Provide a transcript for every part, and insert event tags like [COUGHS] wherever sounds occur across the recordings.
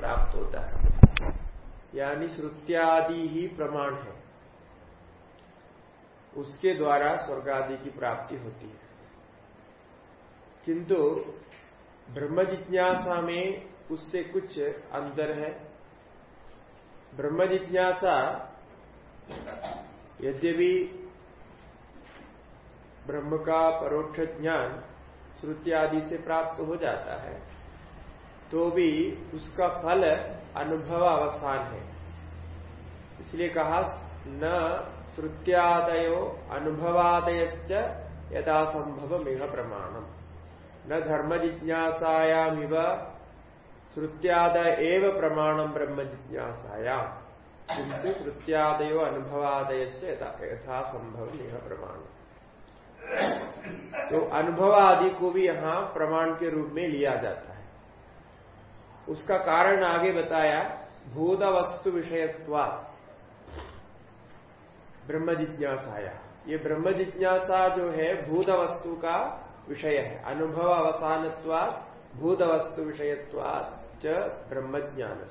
प्राप्त होता है। यानी श्रुत्यादि ही प्रमाण है। उसके द्वारा स्वर्ग आदि की प्राप्ति होती है। किंतु ब्रह्म जिज्ञासा में उससे कुछ अंतर है। ब्रह्म जिज्ञासा यद्यपि ब्रह्म का परोक्ष ज्ञान श्रुति आदि से प्राप्त हो जाता है तो भी उसका फल अनुभव अवसान है। इसलिए कहा, न श्रुत्यादयो अनुभवादय यथा संभव मेघ प्रमाणम। न धर्म जिज्ञासायामिव श्रुत्याद एव प्रमाणम ब्रह्म जिज्ञासाया किंतु श्रुत्यादयो अनुभवादय यथा संभव मेघ प्रमाण तो अनुभव आदि को भी यहाँ प्रमाण के रूप में लिया जाता है। उसका कारण आगे बताया भूत वस्तु विषयत्वात्। ब्रह्म जिज्ञासाया। ये ब्रह्म जिज्ञासा जो है भूत वस्तु का विषय है। अनुभव अवसान भूत वस्तु विषयत्वाद च ब्रह्म ज्ञान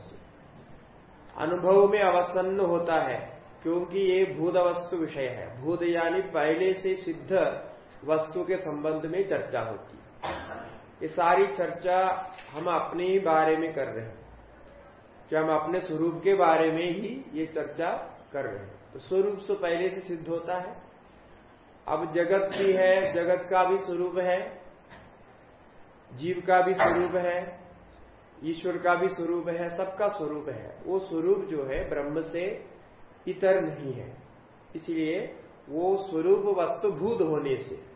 अनुभव में अवसन्न होता है, क्योंकि ये भूत वस्तु विषय है। भूत यानी पहले से सिद्ध वस्तु के संबंध में चर्चा होती है। ये सारी चर्चा हम अपने ही बारे में कर रहे हैं। कि हम अपने स्वरूप के बारे में ही ये चर्चा कर रहे हैं? तो स्वरूप से पहले से सिद्ध होता है। अब जगत भी है, जगत का भी स्वरूप है, जीव का भी स्वरूप है, ईश्वर का भी स्वरूप है, सबका स्वरूप है। वो स्वरूप जो है ब्रह्म से इतर नहीं है। इसलिए वो स्वरूप वस्तुभूत होने से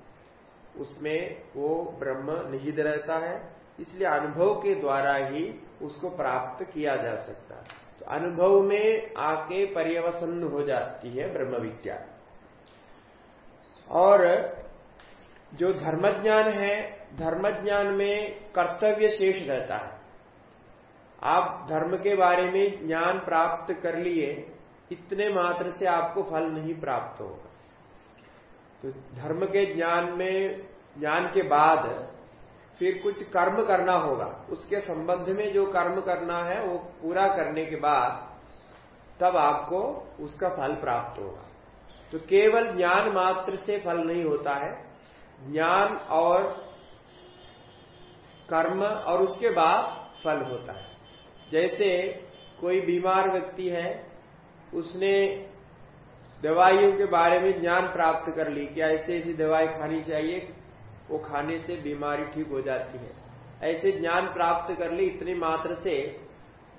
उसमें वो ब्रह्म निहित रहता है। इसलिए अनुभव के द्वारा ही उसको प्राप्त किया जा सकता है। तो अनुभव में आके पर्यवसन हो जाती है ब्रह्म विद्या। और जो धर्मज्ञान है, धर्मज्ञान में कर्तव्य शेष रहता है। आप धर्म के बारे में ज्ञान प्राप्त कर लिए, इतने मात्र से आपको फल नहीं प्राप्त होगा। तो धर्म के ज्ञान में, ज्ञान के बाद फिर कुछ कर्म करना होगा। उसके संबंध में जो कर्म करना है, वो पूरा करने के बाद तब आपको उसका फल प्राप्त होगा। तो केवल ज्ञान मात्र से फल नहीं होता है। ज्ञान और कर्म और उसके बाद फल होता है। जैसे कोई बीमार व्यक्ति है, उसने दवाइयों के बारे में ज्ञान प्राप्त कर ली। कि ऐसे ऐसी दवाई खानी चाहिए? वो खाने से बीमारी ठीक हो जाती है। ऐसे ज्ञान प्राप्त कर ली इतनी मात्र से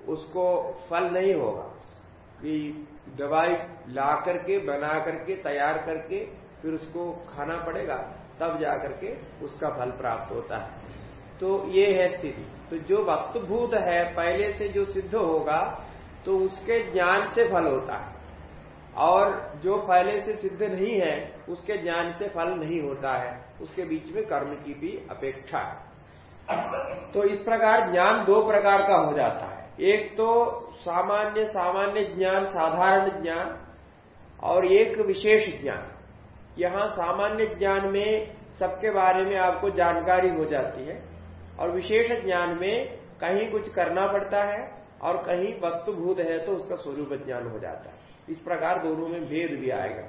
उसको फल नहीं होगा। कि दवाई ला करके, बना करके, तैयार करके फिर उसको खाना पड़ेगा, तब जाकर के उसका फल प्राप्त होता है। तो ये है स्थिति। तो जो वस्तुभूत है, पहले से जो सिद्ध होगा तो उसके ज्ञान से फल होता है। और जो पहले से सिद्ध नहीं है, उसके ज्ञान से फल नहीं होता है। उसके बीच में कर्म की भी अपेक्षा है। तो इस प्रकार ज्ञान दो प्रकार का हो जाता है। एक तो सामान्य सामान्य ज्ञान, साधारण ज्ञान, और एक विशेष ज्ञान। यहाँ सामान्य ज्ञान में सबके बारे में आपको जानकारी हो जाती है, और विशेष ज्ञान में कहीं कुछ करना पड़ता है, और कहीं वस्तुभूत है तो उसका स्वरूप ज्ञान हो जाता है। इस प्रकार दोनों में भेद भी आएगा।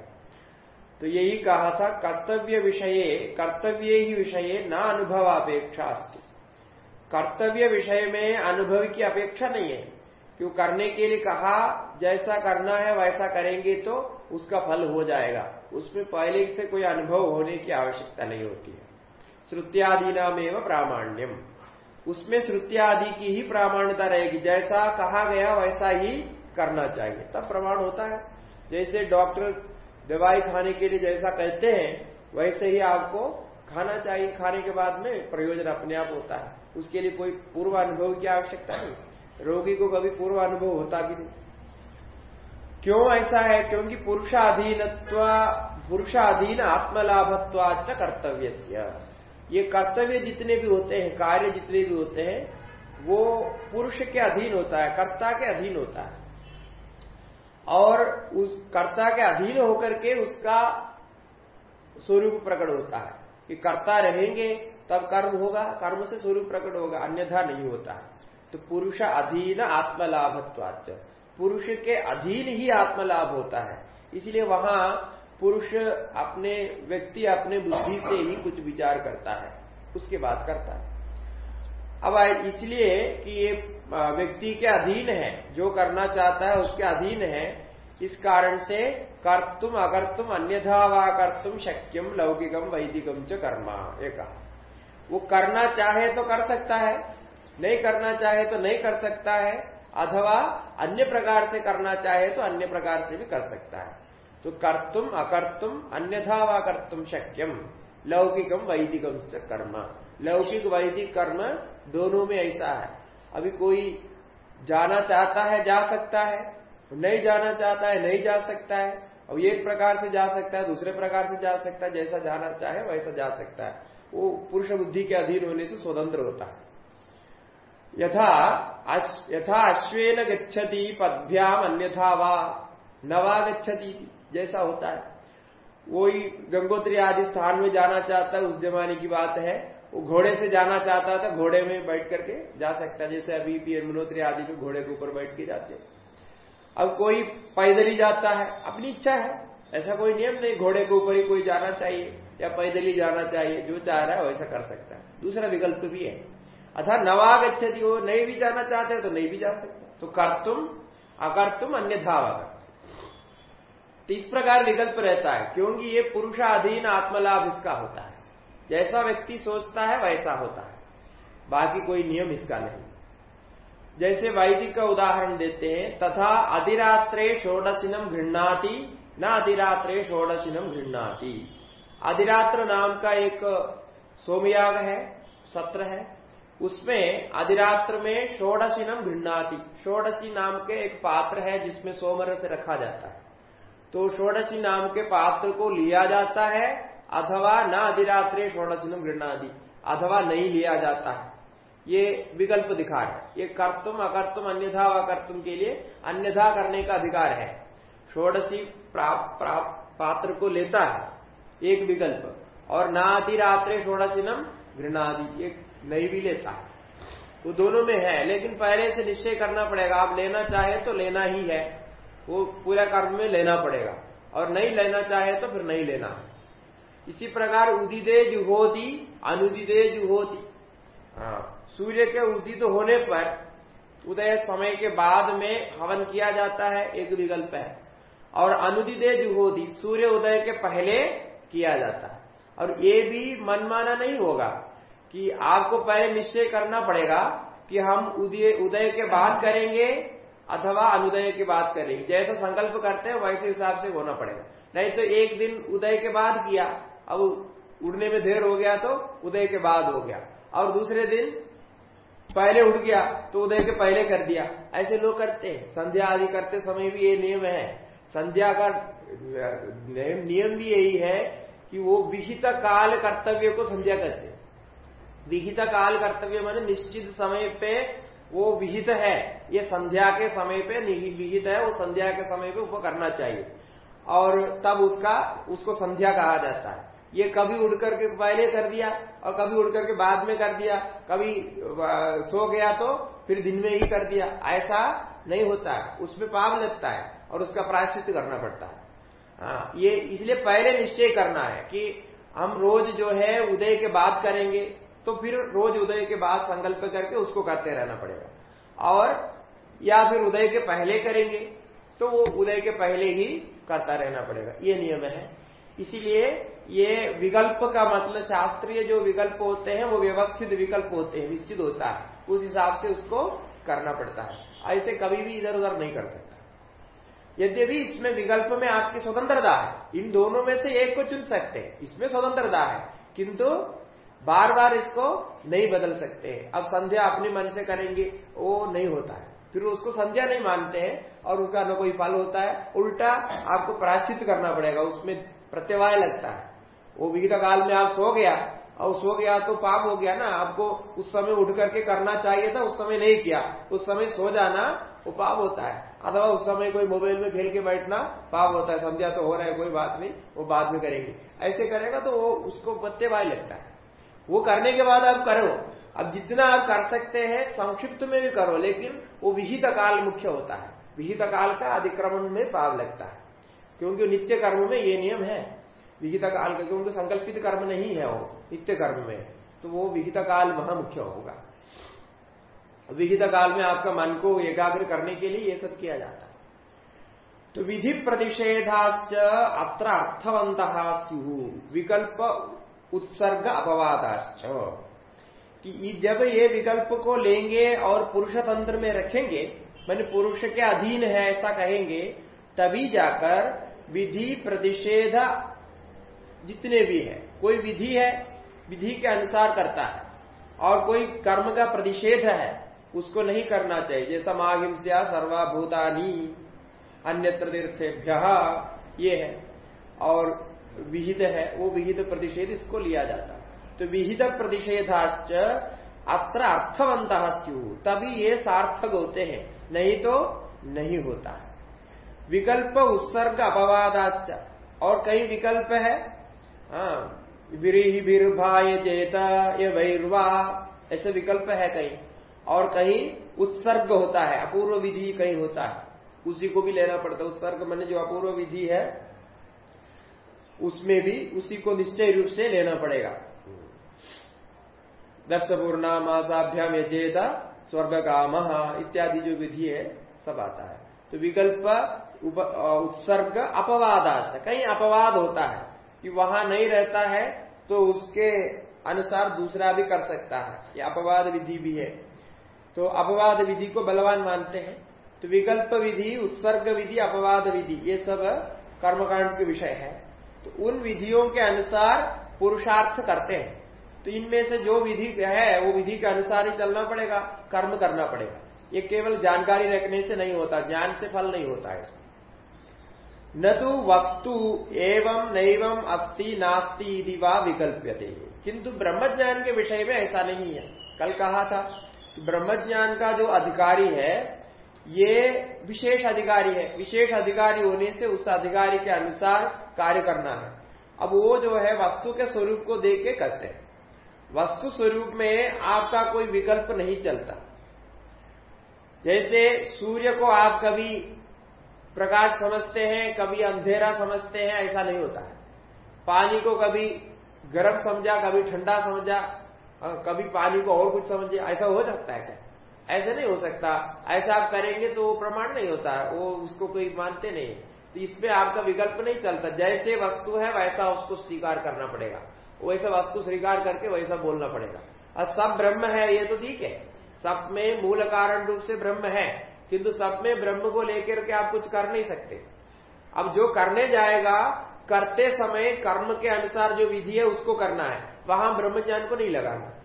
तो यही कहा था, कर्तव्य विषय, कर्तव्य ही विषय न अनुभव अपेक्षा कर्तव्य विषय में अनुभव की अपेक्षा नहीं है। क्यों करने के लिए कहा, जैसा करना है वैसा करेंगे तो उसका फल हो जाएगा। उसमें पहले से कोई अनुभव होने की आवश्यकता नहीं होती है। श्रुत्यादि नाम एवं प्रामाण्यम। उसमें श्रुत्यादि की ही प्रामाण्यता रहेगी। जैसा कहा गया वैसा ही करना चाहिए। तब प्रमाण होता है। जैसे डॉक्टर दवाई खाने के लिए जैसा कहते हैं, वैसे ही आपको खाना चाहिए। खाने के बाद में प्रयोजन अपने आप होता है। उसके लिए कोई पूर्व अनुभव की आवश्यकता नहीं। रोगी को कभी पूर्व अनुभव होता भी नहीं। क्यों ऐसा है? क्योंकि पुरुषाधीनत्व, पुरुषाधीन आत्मलाभत्वाच कर्तव्य ये कर्तव्य जितने भी होते हैं, कार्य जितने भी होते हैं, वो पुरुष के अधीन होता है, कर्ता के अधीन होता है। और उस कर्ता के अधीन होकर के उसका स्वरूप प्रकट होता है कि कर्ता रहेंगे, तब कर्म होगा, कर्म से स्वरूप प्रकट होगा, अन्यथा नहीं होता। है तो पुरुष अधीन आत्मलाभत्वाच पुरुष के अधीन ही आत्मलाभ होता है। इसलिए वहाँ पुरुष अपने व्यक्ति, अपने बुद्धि से ही कुछ विचार करता है। उसके बाद करता है। अब इसलिए कि ये व्यक्ति के अधीन है, जो करना चाहता है उसके अधीन है, इस कारण से कर्तुम अकर्तुम अन्यथा वा कर्तुम शक्यम लौकिकम वैदिकम च कर्मा, ये कहा। वो करना चाहे तो कर सकता है, नहीं करना चाहे तो नहीं कर सकता है, अथवा अन्य प्रकार से करना चाहे तो अन्य प्रकार से भी कर सकता है। तो कर्तुम अकर्तुम अन्यथा वा कर्तुम शक्यम लौकिकम वैदिकम कर्म। लौकिक वैदिक कर्म दोनों में ऐसा है। अभी कोई जाना चाहता है, जा सकता है, नहीं जाना चाहता है, नहीं जा सकता है और एक प्रकार से जा सकता है, दूसरे प्रकार से जा सकता है, जैसा जाना चाहे वैसा जा सकता है। वो पुरुष बुद्धि के अधीन होने से स्वतंत्र होता है। यथा यथा अश्वेन गच्छति पदभ्याम अन्यथा वा नवा गच्छति जैसा होता है। वही गंगोत्री आदि स्थान में जाना चाहता है, उस जमाने की बात है वो घोड़े से जाना चाहता था, घोड़े में बैठ करके जा सकता जैसे अभी पी मनोत्री आदि में घोड़े के ऊपर बैठ के जाते अब कोई पैदल ही जाता है, अपनी इच्छा है। ऐसा कोई नियम नहीं, घोड़े के ऊपर ही कोई जाना चाहिए या पैदल ही जाना चाहिए, जो चाह रहा है वैसा कर सकता है। दूसरा विकल्प भी है। अथा नवाग नवागछति वो नहीं भी जाना चाहते तो नहीं भी जा सकते। तो कर तुम अकर तुम अन्यथा तो इस प्रकार विकल्प रहता है, क्योंकि ये पुरुषाधीन आत्मलाभ इसका होता है। जैसा व्यक्ति सोचता है, वैसा होता है। बाकी कोई नियम इसका नहीं। जैसे वैदिक का उदाहरण देते हैं, तथा अधिरात्रे षोडशिनम घृणाती न अधिरात्रे षोडशिनम घृणाती अधिरात्र नाम का एक सोमयाग है, सत्र है। उसमें अधिरात्र में षोडशिनम घृणाती षोडशी नाम के एक पात्र है जिसमें सोमर से रखा जाता है। तो षोडशी नाम के पात्र को लिया जाता है अथवा न अधिरात्रे षोडशिनम गृहणादि अथवा नहीं लिया जाता है। ये विकल्प दिखा है। ये कर्तुम, अकर्तुम, अन्यथा व कर्तुम के लिए अन्यथा करने का अधिकार है। षोडशी पात्र को लेता है, एक विकल्प। और न अधिरात्रे षोडशिनम घृणादि एक नहीं भी लेता है। वो दोनों में है, लेकिन पहले से निश्चय करना पड़ेगा। आप लेना चाहे तो लेना ही है। वो पूरा कर्म में लेना पड़ेगा। और नहीं लेना चाहे तो फिर नहीं लेना है। इसी प्रकार उदिदे जुहोती अनुदिदे जुहोती हाँ सूर्य के उदित होने पर उदय समय के बाद में हवन किया जाता है, एक विकल्प है। और अनुदिदे जुहोती सूर्य उदय के पहले किया जाता है। और ये भी मनमाना नहीं होगा कि आपको पहले निश्चय करना पड़ेगा कि हम उदय उदय के बाद करेंगे अथवा अनुदय के बाद करेंगे। जैसा संकल्प करते हैं, वैसे हिसाब से होना पड़ेगा। नहीं तो एक दिन उदय के बाद किया अब उड़ने में देर हो गया तो उदय के बाद हो गया। और दूसरे दिन पहले उड़ गया तो उदय के पहले कर दिया। ऐसे लोग करते हैं। संध्या आदि करते समय भी ये नियम है। संध्या का, नियम भी यही है कि वो विहित काल कर्तव्य को संध्या करते विहित काल कर्तव्य मान निश्चित समय पे वो विहित है। ये संध्या के समय पे विहित है, वो संध्या के समय पे उसको करना चाहिए। और तब उसका, उसको संध्या कहा जाता है। ये कभी उड़ करके पहले कर दिया और कभी उड़ करके बाद में कर दिया, कभी सो गया तो फिर दिन में ही कर दिया। ऐसा नहीं होता है। उसमें पाप लगता है और उसका प्रायश्चित करना पड़ता है। हाँ ये इसलिए पहले निश्चय करना है कि हम रोज जो है उदय के बाद करेंगे तो फिर रोज उदय के बाद संकल्प करके उसको करते रहना पड़ेगा। और या फिर उदय के पहले करेंगे तो वो उदय के पहले ही करता रहना पड़ेगा। ये नियम है। इसीलिए ये विकल्प का मतलब शास्त्रीय जो विकल्प होते हैं, वो व्यवस्थित विकल्प होते हैं, निश्चित होता है। उस हिसाब से उसको करना पड़ता है। ऐसे कभी भी इधर उधर नहीं कर सकता। यद्यपि इसमें विकल्प में आपकी स्वतंत्रता है, इन दोनों में से एक को चुन सकते हैं, इसमें स्वतंत्रता है, किंतु बार बार इसको नहीं बदल सकते अब संध्या अपने मन से करेंगे, वो नहीं होता है। फिर उसको संध्या नहीं मानते हैं और उसका न कोई फल होता है, उल्टा आपको प्राश्चित करना पड़ेगा, उसमें प्रत्यवाय लगता है। वो विहित काल में आप सो गया, और सो गया तो पाप हो गया ना, आपको उस समय उठ करके करना चाहिए था, उस समय नहीं किया। उस समय सो जाना, वो पाप होता है। अथवा उस समय कोई मोबाइल में खेल के बैठना, पाप होता है। समझा तो हो रहा है, कोई बात नहीं, वो बाद में करेंगे। ऐसे करेगा तो वो उसको पत्तेवाय लगता है। वो करने के बाद आप करो। अब जितना आप कर सकते हैं, संक्षिप्त में भी करो, लेकिन वो विहित काल मुख्य होता है। विहित काल का अधिक्रमण में पाप लगता है। क्योंकि नित्य कर्म में ये नियम है। विहिता काल का क्योंकि संकल्पित कर्म नहीं है वो, नित्य कर्म में। तो वो विहित काल वहाँ मुख्य होगा। विहित काल में आपका मन को एकाग्र करने के लिए ये सब किया जाता है। तो विधि प्रतिषेधाश्च अत्र अर्थवंत स्यु विकल्प उत्सर्ग अपवादाश्च। कि जब ये विकल्प को लेंगे और पुरुष तंत्र में रखेंगे, मैंने पुरुष के अधीन है ऐसा कहेंगे, तभी जाकर विधि प्रतिषेध जितने भी है, कोई विधि है, विधि के अनुसार करता है। और कोई कर्म का प्रतिषेध है, उसको नहीं करना चाहिए। जैसा माहिंसा सर्वाभूतानी, अन्यत्र तीर्थेभ्य, ये है। और विहित है, वो विहित प्रतिषेध इसको लिया जाता तो विहित प्रतिषेधाश्च अत्र अर्थवंत तभी ये सार्थक होते हैं। नहीं तो नहीं होता है। विकल्प उत्सर्ग अपवादाच और कई विकल्प है? विरीही बीरभाय चेता ये वैरवा, ऐसे विकल्प है कहीं। और कहीं उत्सर्ग होता है, अपूर्व विधि कहीं होता है। उसी को भी लेना पड़ता है। उत्सर्ग मैंने जो अपूर्व विधि है, उसमें भी उसी को निश्चय रूप से लेना पड़ेगा। दस पूर्णा मासाभ्याम यचेता स्वर्ग काम इत्यादि जो विधि है, सब आता है। तो विकल्प उत्सर्ग अपवादाश कहीं अपवाद होता है कि वहाँ नहीं रहता है तो उसके अनुसार दूसरा भी कर सकता है। ये अपवाद विधि भी है। तो अपवाद विधि को बलवान मानते हैं। तो विकल्प विधि, उत्सर्ग विधि, अपवाद विधि, ये सब कर्मकांड के विषय है। तो उन विधियों के अनुसार पुरुषार्थ करते हैं। तो इनमें से जो विधि है, वो विधि के अनुसार ही चलना पड़ेगा, कर्म करना पड़ेगा। ये केवल जानकारी रखने से नहीं होता, ज्ञान से फल नहीं होता है न तो वस्तु एवं नैवम अस्ति, नास्ति वा विकल्प्यते। किंतु ब्रह्मज्ञान के विषय में ऐसा नहीं है। कल कहा था, ब्रह्मज्ञान का जो अधिकारी है, ये विशेष अधिकारी है। विशेष अधिकारी होने से उस अधिकारी के अनुसार कार्य करना है। अब वो जो है, वस्तु के स्वरूप को देख के करते हैं। वस्तु स्वरूप में आपका कोई विकल्प नहीं चलता। जैसे सूर्य को आप कभी प्रकाश समझते हैं, कभी अंधेरा समझते हैं, ऐसा नहीं होता है। पानी को कभी गर्म समझा, कभी ठंडा समझा कभी पानी को और कुछ समझे, ऐसा हो सकता है क्या? ऐसा नहीं हो सकता। ऐसा आप करेंगे तो वो प्रमाण नहीं होता है वो उसको कोई मानते नहीं। तो इसमें आपका विकल्प नहीं चलता। जैसे वस्तु है, वैसा उसको स्वीकार करना पड़ेगा। वैसा वस्तु स्वीकार करके वैसा बोलना पड़ेगा। और सब ब्रह्म है, ये तो ठीक है। सब में मूल कारण रूप से ब्रह्म है। किंतु सब में ब्रह्म को लेकर के आप कुछ कर नहीं सकते। अब जो करने जाएगा, करते समय कर्म के अनुसार जो विधि है, उसको करना है। वहाँ ब्रह्म ज्ञान को नहीं लगाना।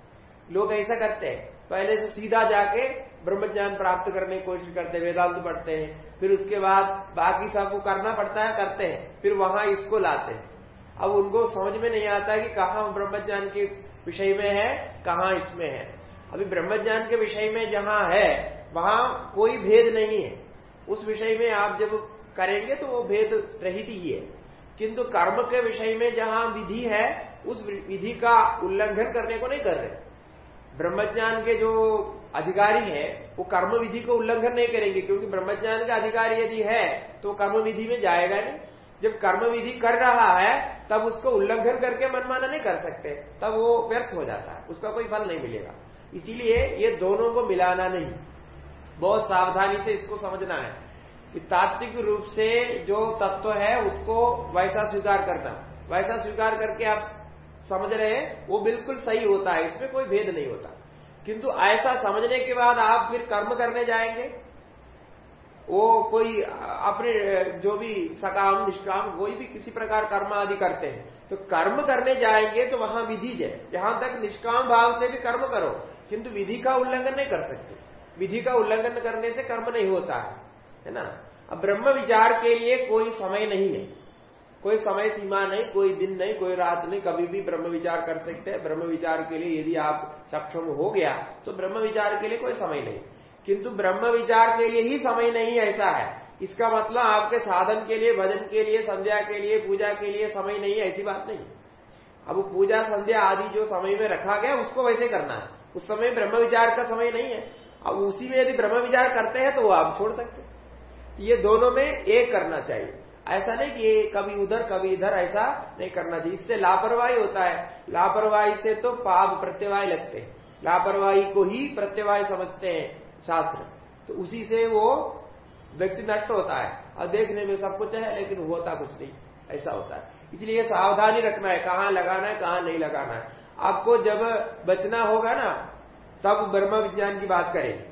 लोग ऐसा करते हैं। पहले से सीधा जाके ब्रह्म ज्ञान प्राप्त करने की कोशिश करते हैं, वेदांत पढ़ते हैं। फिर उसके बाद बाकी सबको करना पड़ता है, करते हैं। फिर वहाँ इसको लाते हैं। अब उनको समझ में नहीं आता कि कहा ब्रह्मज्ञान के विषय में है, कहा इसमें है। अभी ब्रह्मज्ञान के विषय में जहाँ है वहाँ कोई भेद नहीं है। उस विषय में आप जब करेंगे तो वो भेद रहित ही है। किंतु कर्म के विषय में जहाँ विधि है, उस विधि का उल्लंघन करने को नहीं कर रहे। ब्रह्मज्ञान के जो अधिकारी है, वो कर्म विधि को उल्लंघन नहीं करेंगे, क्योंकि ब्रह्मज्ञान का अधिकारी यदि है तो कर्म विधि में जाएगा नहीं। जब कर्म विधि कर रहा है, तब उसको उल्लंघन करके मनमाना नहीं कर सकते। तब वो व्यर्थ हो जाता है, उसका कोई फल नहीं मिलेगा। इसीलिए ये दोनों को मिलाना नहीं। बहुत सावधानी से इसको समझना है कि तात्विक रूप से जो तत्व है, उसको वैसा स्वीकार करना। वैसा स्वीकार करके आप समझ रहे हैं, वो बिल्कुल सही होता है, इसमें कोई भेद नहीं होता। किंतु ऐसा समझने के बाद आप फिर कर्म करने जाएँगे। वो कोई अपने, जो भी सकाम, निष्काम, कोई भी किसी प्रकार कर्म आदि करते हैं तो कर्म करने जाएँगे तो वहाँ विधि है। जहाँ तक निष्काम भाव से भी कर्म करो, किंतु विधि का उल्लंघन नहीं कर सकते। विधि का उल्लंघन करने से कर्म नहीं होता है है ना? अब ब्रह्म विचार के लिए कोई समय नहीं है। कोई समय सीमा नहीं, कोई दिन नहीं, कोई रात नहीं, कभी भी ब्रह्म विचार कर सकते हैं। ब्रह्म विचार के लिए यदि आप सक्षम हो गया तो ब्रह्म विचार के लिए कोई समय नहीं। किंतु ब्रह्म विचार के लिए ही समय नहीं ऐसा है। इसका मतलब आपके साधन के लिए, भजन के लिए, संध्या के लिए, पूजा के लिए समय नहीं है, ऐसी बात नहीं। अब पूजा, संध्या आदि जो समय में रखा गया, उसको वैसे करना है। उस समय ब्रह्म विचार का समय नहीं है। अब उसी में यदि ब्रह्म विचार करते हैं तो वो आप छोड़ सकते ये दोनों में एक करना चाहिए। ऐसा नहीं कि कभी उधर, कभी इधर, ऐसा नहीं करना चाहिए। इससे लापरवाही होता है। लापरवाही से तो पाप प्रत्यवाय लगते हैं। लापरवाही को ही प्रत्यवाय समझते हैं शास्त्र। तो उसी से वो व्यक्ति नष्ट होता है। और देखने में सब कुछ है, लेकिन होता कुछ नहीं। ऐसा होता है। इसलिए सावधानी रखना है। कहाँ लगाना है, कहाँ नहीं लगाना है। आपको जब बचना होगा ना तब ब्रह्म विज्ञान की बात करें।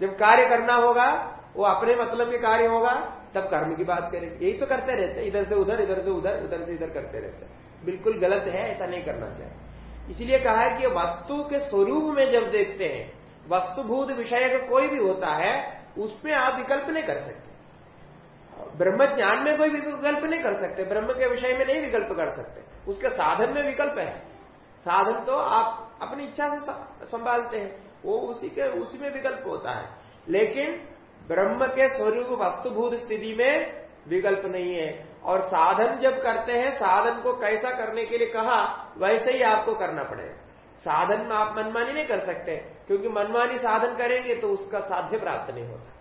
जब कार्य करना होगा, वो अपने मतलब के कार्य होगा, तब कर्म की बात करें। यही तो करते रहते हैं। इधर से उधर, इधर से उधर उधर से इधर करते रहते हैं। बिल्कुल गलत है, ऐसा नहीं करना चाहिए। इसलिए कहा है कि वस्तु के स्वरूप में जब देखते हैं, वस्तुभूत विषय का कोई भी होता है, उसमें आप विकल्प नहीं कर सकते। ब्रह्म ज्ञान में कोई विकल्प नहीं कर सकते, ब्रह्म के विषय में नहीं विकल्प कर सकते। उसके साधन में विकल्प है। साधन तो आप अपनी इच्छा से संभालते हैं। वो उसी के उसी में विकल्प होता है। लेकिन ब्रह्म के स्वरूप वस्तुभूत स्थिति में विकल्प नहीं है। और साधन जब करते हैं, साधन को कैसा करने के लिए कहा, वैसे ही आपको करना पड़ेगा। साधन में आप मनमानी नहीं कर सकते। क्योंकि मनमानी साधन करेंगे तो उसका साध्य प्राप्त नहीं होता।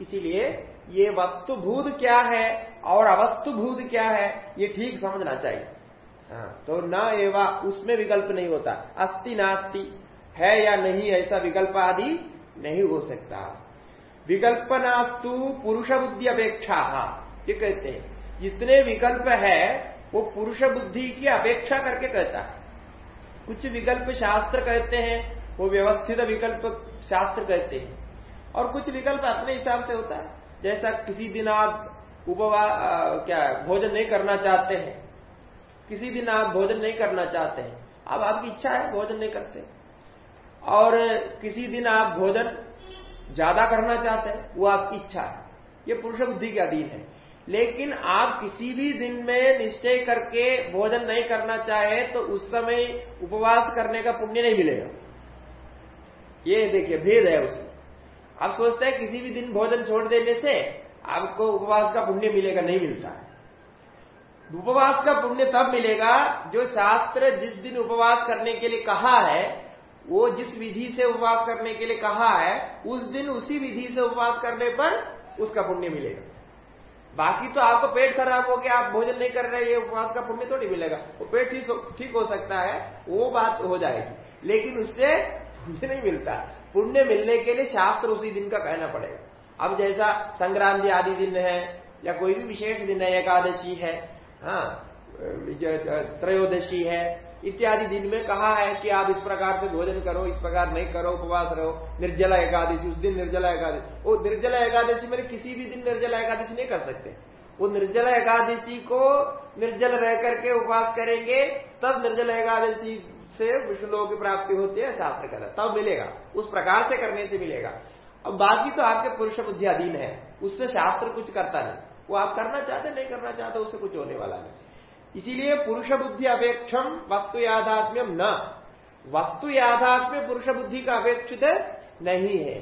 इसीलिए ये वस्तुभूत क्या है और अवस्तुभूत क्या है, ये ठीक समझना चाहिए। तो न एवा उसमें विकल्प नहीं होता। अस्ति नास्ति, है या नहीं, ऐसा विकल्प आदि नहीं हो सकता। विकल्पनास्तु पुरुष बुद्धि अपेक्षा, ये कहते हैं। जितने विकल्प है, वो पुरुष बुद्धि की अपेक्षा करके कहता है। कुछ विकल्प शास्त्र कहते हैं, वो व्यवस्थित विकल्प शास्त्र कहते हैं। और कुछ विकल्प अपने हिसाब से होता है। जैसा किसी दिन आप उपवास क्या, भोजन नहीं करना चाहते हैं किसी दिन आप भोजन नहीं करना चाहते हैं। अब आपकी इच्छा है, भोजन नहीं करते। और किसी दिन आप भोजन ज़्यादा करना चाहते हैं, वो आपकी इच्छा है। ये पुरुष बुद्धि के अधीन है। लेकिन आप किसी भी दिन में निश्चय करके भोजन नहीं करना चाहे तो उस समय उपवास करने का पुण्य नहीं मिलेगा। ये देखिए, भेद है उसमें। आप सोचते हैं किसी भी दिन भोजन छोड़ देने से आपको उपवास का पुण्य मिलेगा, नहीं मिलता है। उपवास का पुण्य तब मिलेगा जो शास्त्र जिस दिन उपवास करने के लिए कहा है, वो जिस विधि से उपवास करने के लिए कहा है, उस दिन उसी विधि से उपवास करने पर उसका पुण्य मिलेगा। बाकी तो आपको पेट खराब हो गया, आप भोजन नहीं कर रहे, ये उपवास का पुण्य तो नहीं मिलेगा। वो पेट ठीक ठीक हो सकता है, वो बात हो जाएगी, लेकिन उससे पुण्य नहीं मिलता। पुण्य मिलने के लिए शास्त्र उसी दिन का कहना पड़ेगा। अब जैसा संक्रांति आदि दिन है, या कोई भी विशेष दिन है, एकादशी है हाँ। त्रयोदशी है। इत्यादि दिन में कहा है कि आप इस प्रकार से भोजन करो, इस प्रकार नहीं करो, उपवास रहो। निर्जला एकादशी, उस दिन निर्जला एकादशी। वो निर्जला एकादशी में किसी भी दिन निर्जला एकादशी नहीं कर सकते। वो निर्जला एकादशी को निर्जल रह करके उपवास करेंगे, तब निर्जल एकादशी से विष्णु लोगों की प्राप्ति होती है, शास्त्र कर तब मिलेगा। उस प्रकार से करने से मिलेगा। अब बाकी तो आपके पुरुष बुद्धि अधीन है। उससे शास्त्र कुछ करता नहीं। वो आप करना चाहते नहीं करना चाहते उससे कुछ होने वाला नहीं। इसीलिए पुरुष बुद्धि अपेक्षम वस्तु यादात्म्यम न। वस्तु यादात्म्य पुरुष बुद्धि का अपेक्षित नहीं है।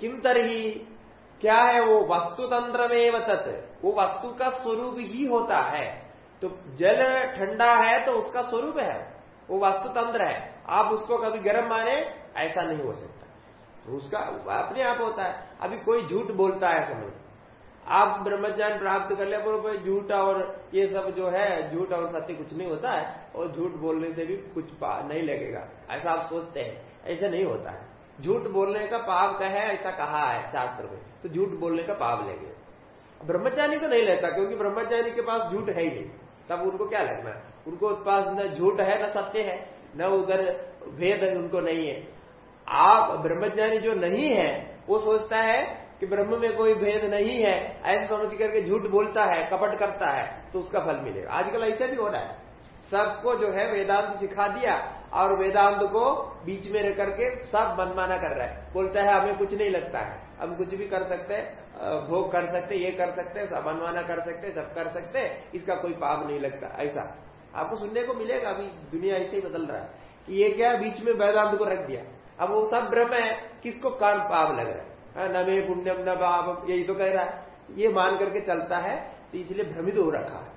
किम तरही? क्या है वो? वस्तु तंत्र में तत्। वो वस्तु का स्वरूप ही होता है। तो जल ठंडा है तो उसका स्वरूप है। वो वस्तु तंत्र है। आप उसको कभी गर्म माने ऐसा नहीं हो सकता। तो उसका अपने आप होता है। अभी कोई झूठ बोलता है समझ आप ब्रह्मज्ञान प्राप्त कर ले, बोलो भाई, झूठ और ये सब जो है, झूठ और सत्य कुछ नहीं होता है, और झूठ बोलने से भी कुछ नहीं लगेगा। ऐसा आप सोचते हैं, ऐसा नहीं होता है। झूठ बोलने का पाप का है ऐसा कहा है शास्त्र में तो झूठ बोलने का पाप लेंगे। ब्रह्मचारी को नहीं लेता, क्योंकि ब्रह्मचारी के पास झूठ है ही नहीं। तब उनको क्या लगना? है उनको पास न झूठ है, न सत्य है, न उधर भेद उनको नहीं है। आप ब्रह्मचारी जो नहीं है, वो सोचता है कि ब्रह्म में कोई भेद नहीं है ऐसे समझ करके झूठ बोलता है कपट करता है तो उसका फल मिलेगा। आजकल ऐसा भी हो रहा है। सबको जो है वेदांत सिखा दिया और वेदांत को बीच में रह करके सब मनमाना कर रहा है। बोलता है हमें कुछ नहीं लगता है। हम कुछ भी कर सकते हैं भोग कर सकते ये कर सकते सब मनमाना कर सकते सब कर सकते इसका कोई पाप नहीं लगता ऐसा। आपको सुनने को मिलेगा अभी दुनिया ऐसे ही बदल रहा है कि ये क्या बीच में वेदांत को रख दिया। अब वो सब ब्रह्म है किसको कान पाप लग रहा है हाँ, न मे पुण्यम, न पाप यही तो कह रहा है। ये मान करके चलता है तो इसलिए भ्रमित हो रखा है।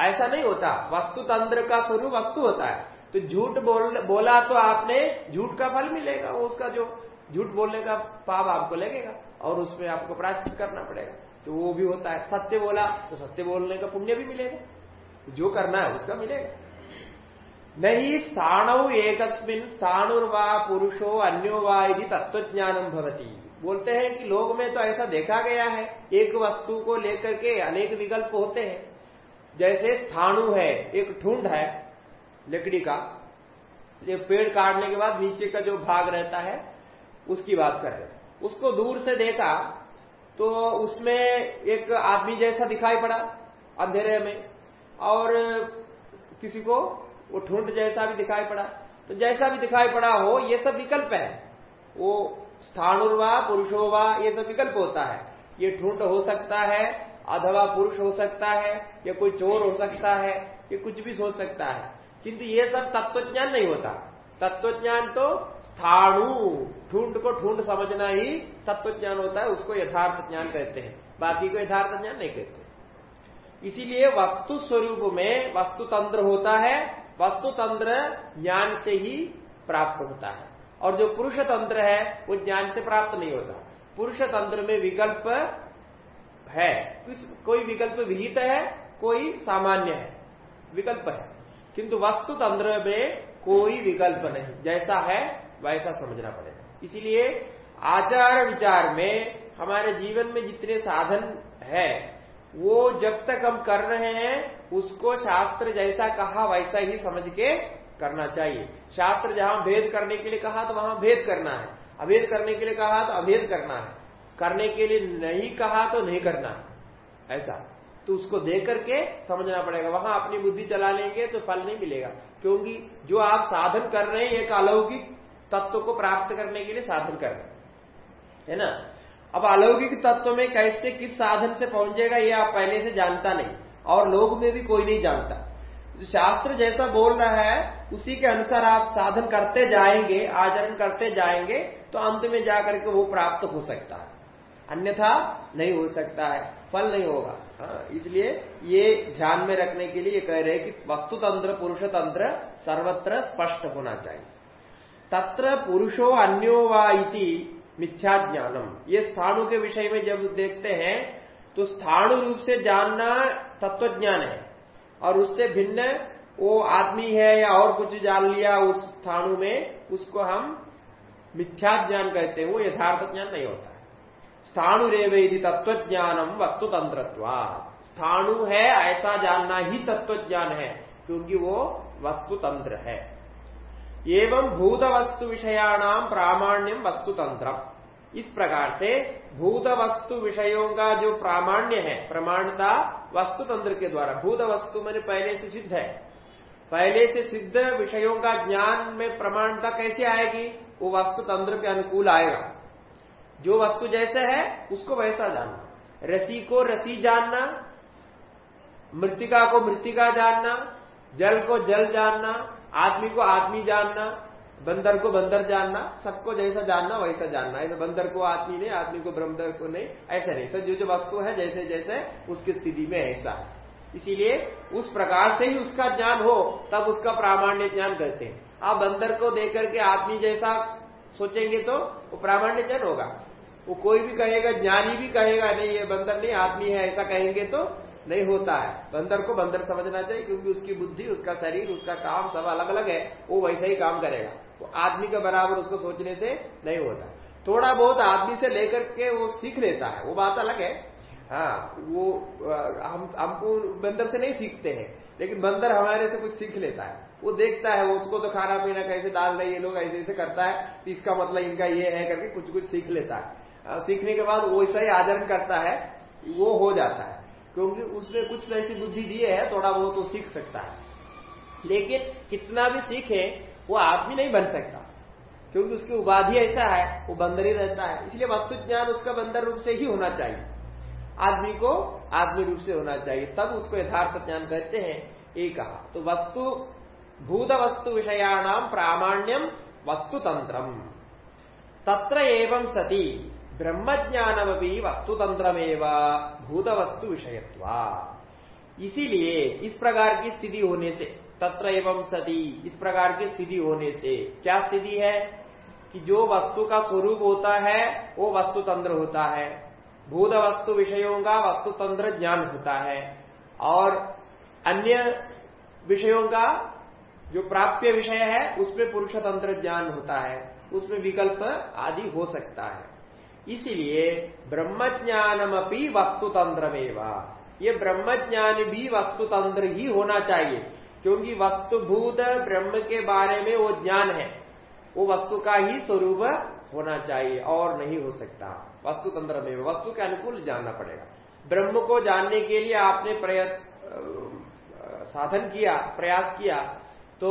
ऐसा नहीं होता। वस्तु तंत्र का स्वरूप वस्तु होता है। तो झूठ बोल, बोला तो आपने, झूठ का फल मिलेगा उसका जो झूठ बोलने का पाप आपको लगेगा, और उसमें आपको प्राचित करना पड़ेगा। तो वो भी होता है। सत्य बोला तो सत्य बोलने का पुण्य भी मिलेगा। तो जो करना है, उसका मिलेगा। नहीं स्थाणु एक स्थाणुर्वा पुरुषो अन्यो वा यदि तत्वज्ञानम भवती। बोलते हैं कि लोग में तो ऐसा देखा गया है, एक वस्तु को लेकर के अनेक विकल्प होते हैं। जैसे स्थाणु है, एक ठुंड है लकड़ी का, ये पेड़ काटने के बाद नीचे का जो भाग रहता है, उसकी बात कर रहे उसको दूर से देखा तो उसमें एक आदमी जैसा दिखाई पड़ा अंधेरे में, और किसी को वो ठुंड जैसा भी दिखाई पड़ा। तो जैसा भी दिखाई पड़ा हो, ये सब विकल्प है। वो स्थानुर्वा पुरुषोवा ये सब विकल्प होता है। ये ठुंड हो सकता है अथवा पुरुष हो सकता है, या कोई चोर हो सकता है, ये कुछ भी सोच सकता है। किंतु ये सब तत्वज्ञान नहीं होता। तत्वज्ञान तो स्थाणु ठूंड को ठूंड समझना ही तत्वज्ञान होता है, उसको यथार्थ ज्ञान कहते हैं। बाकी को यथार्थ ज्ञान नहीं कहते। इसीलिए वस्तु स्वरूप में वस्तु तंत्र होता है, वस्तु तंत्र ज्ञान से ही प्राप्त होता है। और जो पुरुष तंत्र है, वो ज्ञान से प्राप्त नहीं होता। पुरुष तंत्र में विकल्प है। कोई विकल्प विहित है, कोई सामान्य है। विकल्प है। किंतु वस्तु तंत्र में कोई विकल्प नहीं। जैसा है, वैसा समझना पड़ेगा। इसीलिए आचार विचार में हमारे जीवन में जितने साधन है, वो जब तक हम कर रहे हैं, उसको शास्त्र जैसा कहा, वैसा ही समझ के करना चाहिए। शास्त्र जहाँ भेद करने के लिए कहा तो वहाँ भेद करना है। अभेद करने के लिए कहा तो अभेद करना है। करने के लिए नहीं कहा तो नहीं करना है। ऐसा। तो उसको देख करके समझना पड़ेगा। वहाँ अपनी बुद्धि चला लेंगे तो फल नहीं मिलेगा। क्योंकि जो आप साधन कर रहे हैं, एक अलौकिक तत्व को प्राप्त करने के लिए साधन कर रहे है ना? अब अलौकिक तत्व में कैसे, किस साधन से पहुंचेगा, ये आप पहले से जानता नहीं। और लोग में भी कोई नहीं जानता। शास्त्र जैसा बोल रहा है उसी के अनुसार आप साधन करते जाएँगे आचरण करते जाएँगे तो अंत में जाकर के वो प्राप्त हो सकता है। अन्यथा नहीं हो सकता है फल नहीं होगा। हाँ, इसलिए ये ध्यान में रखने के लिए कह रहे हैं कि वस्तु तंत्र पुरुष तंत्र सर्वत्र स्पष्ट होना चाहिए। तत्र पुरुषो अन्यो वा मिथ्या ज्ञानम ये स्थाणु के विषय में जब देखते हैं तो स्थाणु रूप से जानना तत्व ज्ञान है और उससे भिन्न वो आदमी है या और कुछ जान लिया उस स्थाणु में, उसको हम मिथ्या ज्ञान कहते हैं। वो यथार्थ ज्ञान नहीं होता। है स्थाणु रेवेदी तत्व ज्ञानम वस्तु तंत्र स्थाणु है, ऐसा जानना ही तत्व ज्ञान है, क्योंकि वो वस्तु तंत्र है। एवं भूत वस्तु विषयाणाम प्रामाण्यम वस्तु तंत्र इस प्रकार से भूत वस्तु विषयों का जो प्रामाण्य है, प्रमाणता वस्तु तंत्र के द्वारा भूत वस्तु मैंने पहले से सिद्ध है। पहले से सिद्ध विषयों का ज्ञान में प्रमाणता कैसे आएगी? वो वस्तु तंत्र के अनुकूल आएगा। जो वस्तु जैसे है, उसको वैसा जानना। रसी को रसी जानना, मृतिका को मृतिका जानना, जल को जल जानना, आदमी को आदमी जानना, बंदर को बंदर जानना, सबको जैसा जानना, वैसा जानना। ऐसा बंदर को आदमी नहीं, आदमी को ब्रह्मदर को नहीं, ऐसा नहीं। सर जो जो वस्तु है जैसे जैसे उसकी स्थिति में ऐसा। है इसीलिए उस प्रकार से ही उसका ज्ञान हो, तब उसका प्रामाण्य ज्ञान करते हैं। आप बंदर को देकर के आदमी जैसा सोचेंगे तो वो प्रामाण्य ज्ञान होगा। वो कोई भी कहेगा, ज्ञानी भी कहेगा, नहीं, ये बंदर नहीं, आदमी है, ऐसा कहेंगे तो नहीं होता है। बंदर को बंदर समझना चाहिए, क्योंकि उसकी बुद्धि, उसका शरीर, उसका काम सब अलग अलग है, वो वैसा ही काम करेगा। वो आदमी के बराबर उसको सोचने से नहीं होता। थोड़ा बहुत आदमी से लेकर के वो सीख लेता है, वो बात अलग है हाँ वो हम, हमको बंदर से नहीं सीखते हैं, लेकिन बंदर हमारे से कुछ सीख लेता है। वो देखता है, वो उसको तो खाना पीना कैसे डाल रहे ये लोग ऐसे ऐसे करता है तो इसका मतलब इनका ये है करके कुछ कुछ सीख लेता है। सीखने के बाद वो ऐसा ही आचरण करता है, वो हो जाता है। क्योंकि उसने कुछ ऐसी बुद्धि दी है, थोड़ा बहुत तो सीख सकता है। लेकिन कितना भी सीखे, वो आदमी नहीं बन सकता। क्योंकि उसकी उपाधि ऐसा है, वो बंदर ही रहता है। इसलिए वस्तु ज्ञान उसका बंदर रूप से ही होना चाहिए। आदमी को आदमी रूप से होना चाहिए। तब उसको यथार्थ ज्ञान कहते हैं ये कहा तो वस्तु भूत वस्तु विषयाणाम प्रामाण्यम वस्तु तंत्रम तत्र एवं सती ब्रह्म ज्ञानमी वस्तुतंत्रमेव भूत वस्तु विषयत्वा। इसीलिए इस प्रकार की स्थिति होने से, तत्र एवं सती, इस प्रकार की स्थिति होने से क्या स्थिति है? कि जो वस्तु का स्वरूप होता है, वो वस्तुतंत्र होता है। भूत वस्तु विषयों का वस्तु तंत्र ज्ञान होता है और अन्य विषयों का जो प्राप्य विषय है, उसमें पुरुष तंत्र ज्ञान होता है, उसमें विकल्प आदि हो सकता है। इसलिए ब्रह्मज्ञानमपी वस्तु तंत्र ये ब्रह्मज्ञान भी वस्तु तंत्र ही होना चाहिए, क्योंकि वस्तुभूत ब्रह्म के बारे में वो ज्ञान है, वो वस्तु का ही स्वरूप होना चाहिए और नहीं हो सकता। वस्तु तंत्र में वस्तु के अनुकूल जानना पड़ेगा। ब्रह्म को जानने के लिए आपने प्रयत्न साधन किया, प्रयास किया तो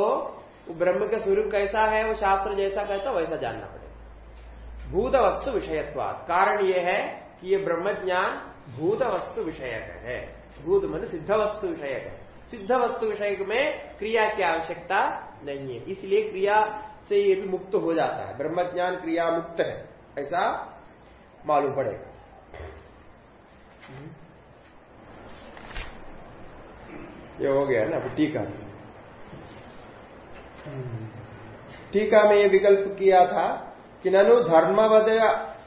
ब्रह्म का स्वरूप कैसा है, वो शास्त्र जैसा कहता वैसा जानना पड़ेगा। भूत वस्तु विषयत्वाद कारण ये है कि ये ब्रह्म ज्ञान भूत वस्तु विषयक है। भूत मन सिद्ध वस्तु विषयक है। सिद्ध वस्तु विषय में क्रिया की आवश्यकता नहीं है। इसलिए क्रिया से ये भी मुक्त हो जाता है। ब्रह्मज्ञान क्रिया मुक्त है। ऐसा मालूम पड़ेगा ये हो गया ना, टीका। टीका में ये विकल्प किया था कि ननु धर्मवद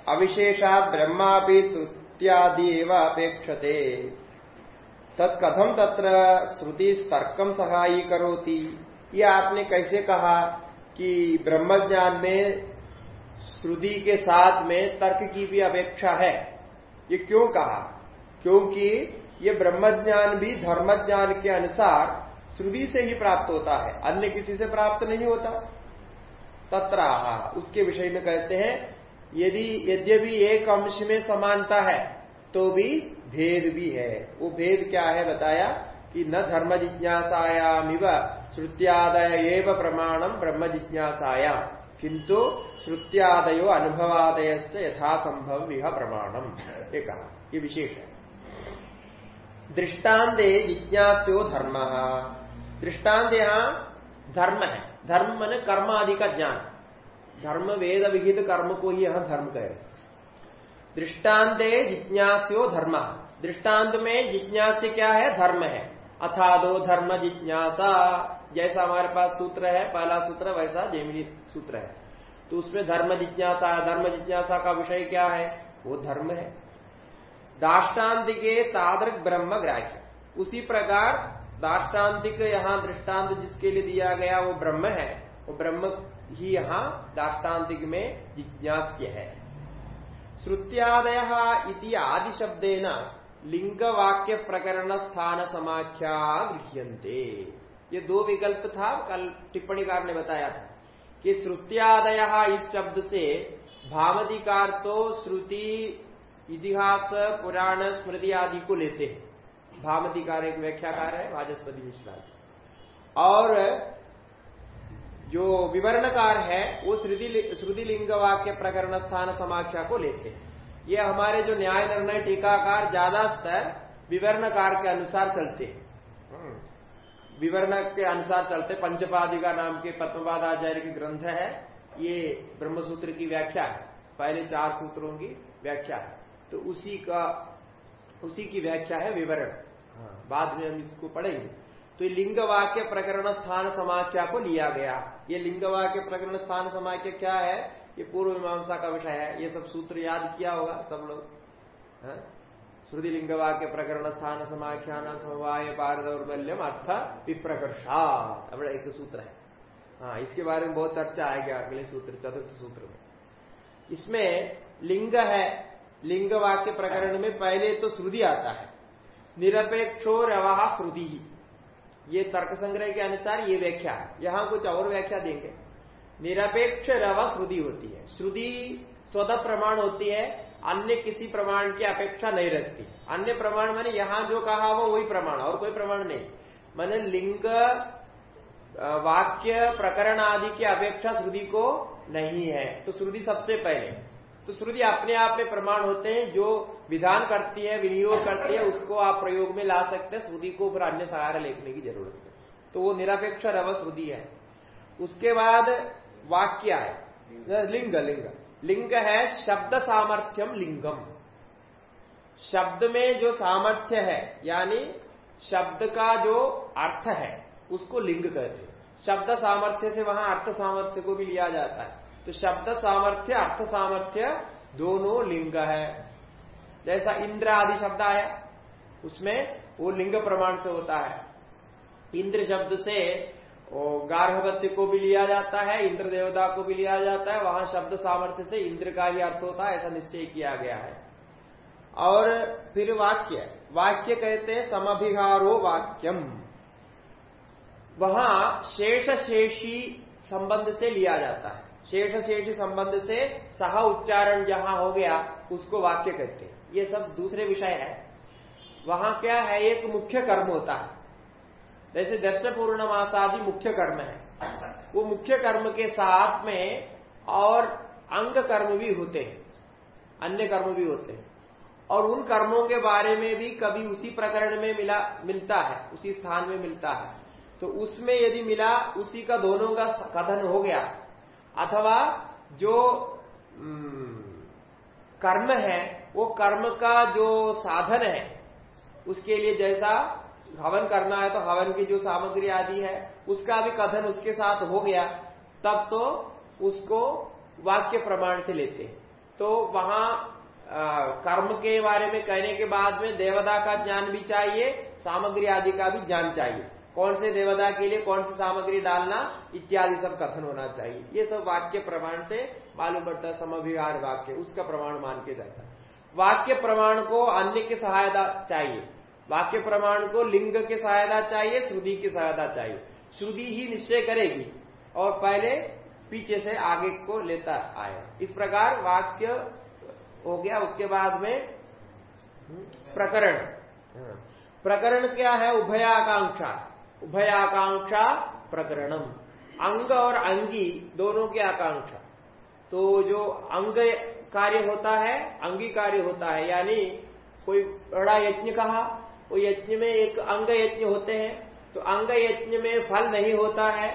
अविशेषा ब्रह्मा भी एवं अपेक्षते। तत्कथम तत्र श्रुति तर्कम सहायी करोती। ये आपने कैसे कहा कि ब्रह्म ज्ञान में श्रुति के साथ में तर्क की भी अपेक्षा है। ये क्यों कहा? क्योंकि ये ब्रह्म ज्ञान भी धर्म ज्ञान के अनुसार श्रुति से ही प्राप्त होता है। अन्य किसी से प्राप्त नहीं होता। तत्र उसके विषय में कहते हैं, यदि, यद्यपि एक अंश में समानता है तो भी भेद भी है। वो भेद क्या है बताया? कि न धर्म जिज्ञासायामिव श्रुत्यादय एव प्रमाणम ब्रह्म जिज्ञासायाम किंतु श्रुत्यादयो अनुभवादय यथासंभव यह प्रमाणम ये विशेष है। दृष्टान्ते जिज्ञास्यो धर्म। दृष्टांत यहाँ धर्म है। धर्म मन कर्म आदि का ज्ञान। धर्म वेद विहित कर्म को ही यहाँ धर्म कहे दृष्टान्ते जिज्ञास्यो धर्म। दृष्टांत में जिज्ञास क्या है? धर्म है। अथादो धर्म जिज्ञासा। जैसा हमारे पास सूत्र है, पहला सूत्र वैसा, जैमिनी सूत्र है। तो उसमें धर्म जिज्ञासा धर्म जिज्ञासा का विषय क्या है? वो धर्म है। दाष्टान्तिके तादृक ब्रह्म ग्राह्य। उसी प्रकार दाष्टान्तिक यहाँ दृष्टांत जिसके लिए दिया गया वो ब्रह्म है, वो ब्रह्म ही यहाँ दाष्टान्तिक में जिज्ञास्य है। श्रुत्यादय इति आदि शब्देन लिंग वाक्य प्रकरण स्थान समाख्या गृह्यंते ये दो विकल्प था, कल टिप्पणीकार ने बताया था। कि श्रुत्यादय इस शब्द से भावधिकार तो श्रुति, इतिहास, पुराण, स्मृति आदि को लेते हैं। भावधिकार एक व्याख्याकार है, वाचस्पति मिश्रा और जो विवरणकार है, वो श्रुति लिंग वाक्य प्रकरण स्थान समाख्या को लेते हैं। ये हमारे जो न्याय निर्णय टीकाकार, ज़्यादातर विवरणकार के अनुसार चलते हैं। विवरण के अनुसार चलते पंचपादिका नाम के पद्मपाद आचार्य के ग्रंथ है। ये ब्रह्मसूत्र की व्याख्या है। पहले चार सूत्रों की व्याख्या है। तो उसी का उसी की व्याख्या है विवरण। हाँ, बाद में हम इसको पढ़ेंगे। तो लिंग वाक्य प्रकरण स्थान समाख्या को लिया गया। ये लिंग वाक्य प्रकरण स्थान समाख्या क्या है? ये पूर्व मीमांसा का विषय है। ये सब सूत्र याद किया होगा सब लोग। हाँ? श्रुति वाक्य प्रकरण स्थान समाख्यान पार दौर्बल्यम अर्थ विप्रकर्षात अब एक सूत्र है हाँ इसके बारे में बहुत चर्चा आएगा अगले सूत्र चतुर्थ सूत्र में इसमें लिंग है लिंग वाक्य प्रकरण में पहले तो श्रुति आता है निरपेक्षो रवा श्रुति ये तर्क संग्रह के अनुसार ये व्याख्या है यहाँ कुछ और व्याख्या देंगे निरपेक्ष रवा श्रुति होती है श्रुति स्वतः प्रमाण होती है अन्य किसी प्रमाण की अपेक्षा नहीं रखती। अन्य प्रमाण मैंने यहाँ जो कहा वो वही प्रमाण, और कोई प्रमाण नहीं। मैंने लिंग वाक्य, प्रकरण आदि की अपेक्षा श्रुति को नहीं है। तो श्रुति सबसे पहले। तो श्रुति अपने आप में प्रमाण होते हैं, जो विधान करती है, विनियोग करती है, उसको आप प्रयोग में ला सकते हैं, श्रुति को फिर अन्य सहारा लेखने की ज़रूरत है तो वो निरपेक्ष रव श्रुति है। उसके बाद वाक्य है। लिंग लिंग। लिंग है शब्द सामर्थ्यम लिंगम। शब्द में जो सामर्थ्य है, यानी शब्द का जो अर्थ है, उसको लिंग कहते हैं। शब्द सामर्थ्य से वहाँ अर्थ सामर्थ्य को भी लिया जाता है। तो शब्द सामर्थ्य, अर्थ सामर्थ्य दोनों लिंग है। जैसा इंद्र आदि शब्द आया, उसमें वो लिंग प्रमाण से होता है। इंद्र शब्द से गार्भवत्य को भी लिया जाता है इंद्र देवता को भी लिया जाता है, वहाँ शब्द सामर्थ्य से इंद्र का ही अर्थ होता है, ऐसा निश्चय किया गया है। और फिर वाक्य वाक्य कहते हैं, समभिहारो वाक्यम। वहाँ शेष शेषी संबंध से लिया जाता है। शेष शेषी संबंध से सह उच्चारण जहाँ हो गया, उसको वाक्य कहते हैं। ये सब दूसरे विषय है। वहाँ क्या है, एक मुख्य कर्म होता है। जैसे दर्शन पूर्णमासादि मुख्य कर्म है। वो मुख्य कर्म के साथ में और अंग कर्म भी होते हैं, अन्य कर्म भी होते हैं। और उन कर्मों के बारे में भी कभी उसी प्रकरण में मिला, मिलता है, उसी स्थान में मिलता है। तो उसमें यदि मिला, उसी का दोनों का कथन हो गया। अथवा जो कर्म है, वो कर्म का जो साधन है, उसके लिए जैसा हवन करना है तो हवन की जो सामग्री आदि है उसका भी कथन उसके साथ हो गया तब तो उसको वाक्य प्रमाण से लेते तो वहाँ आ, कर्म के बारे में कहने के बाद में देवता का ज्ञान भी चाहिए सामग्री आदि का भी ज्ञान चाहिए। कौन से देवता के लिए कौन सी सामग्री डालना इत्यादि सब कथन होना चाहिए। ये सब वाक्य प्रमाण से मालूम पड़ता है समभिहार वाक्य उसका प्रमाण मान के जाता है। वाक्य प्रमाण को अन्य की सहायता चाहिए। वाक्य प्रमाण को लिंग की सहायता चाहिए, श्रुति की सहायता चाहिए। श्रुति ही निश्चय करेगी और पहले पीछे से आगे को लेता आए। इस प्रकार वाक्य हो गया, उसके बाद में प्रकरण। प्रकरण क्या है? उभयाकांक्षा। उभयाकांक्षा प्रकरणम। अंग और अंगी दोनों की आकांक्षा। तो जो अंग कार्य होता है, अंगी कार्य होता है, यानी कोई बड़ा यज्ञ कहा वो यज्ञ में एक अंग यज्ञ होते हैं तो अंग यज्ञ में फल नहीं होता है,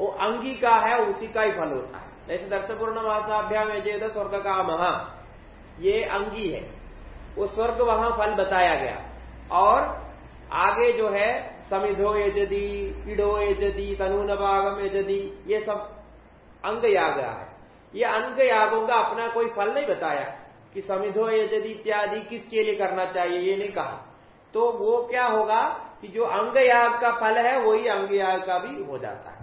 वो अंगी का है, उसी का ही फल होता है। जैसे दर्श पूर्णमासाभ्याम यजेद स्वर्ग का महा ये अंगी है। वो स्वर्ग वहाँ फल बताया गया। और आगे जो है, समिधो यजदी इडो यजदी तनून यजदी ये सब अंग याग है। ये अंग यागों का अपना कोई फल नहीं बताया कि समिधो यजदी इत्यादि किसके लिए करना चाहिए, ये नहीं कहा। तो वो क्या होगा कि जो अंग याग का फल है, वही अंग याग का भी हो जाता है।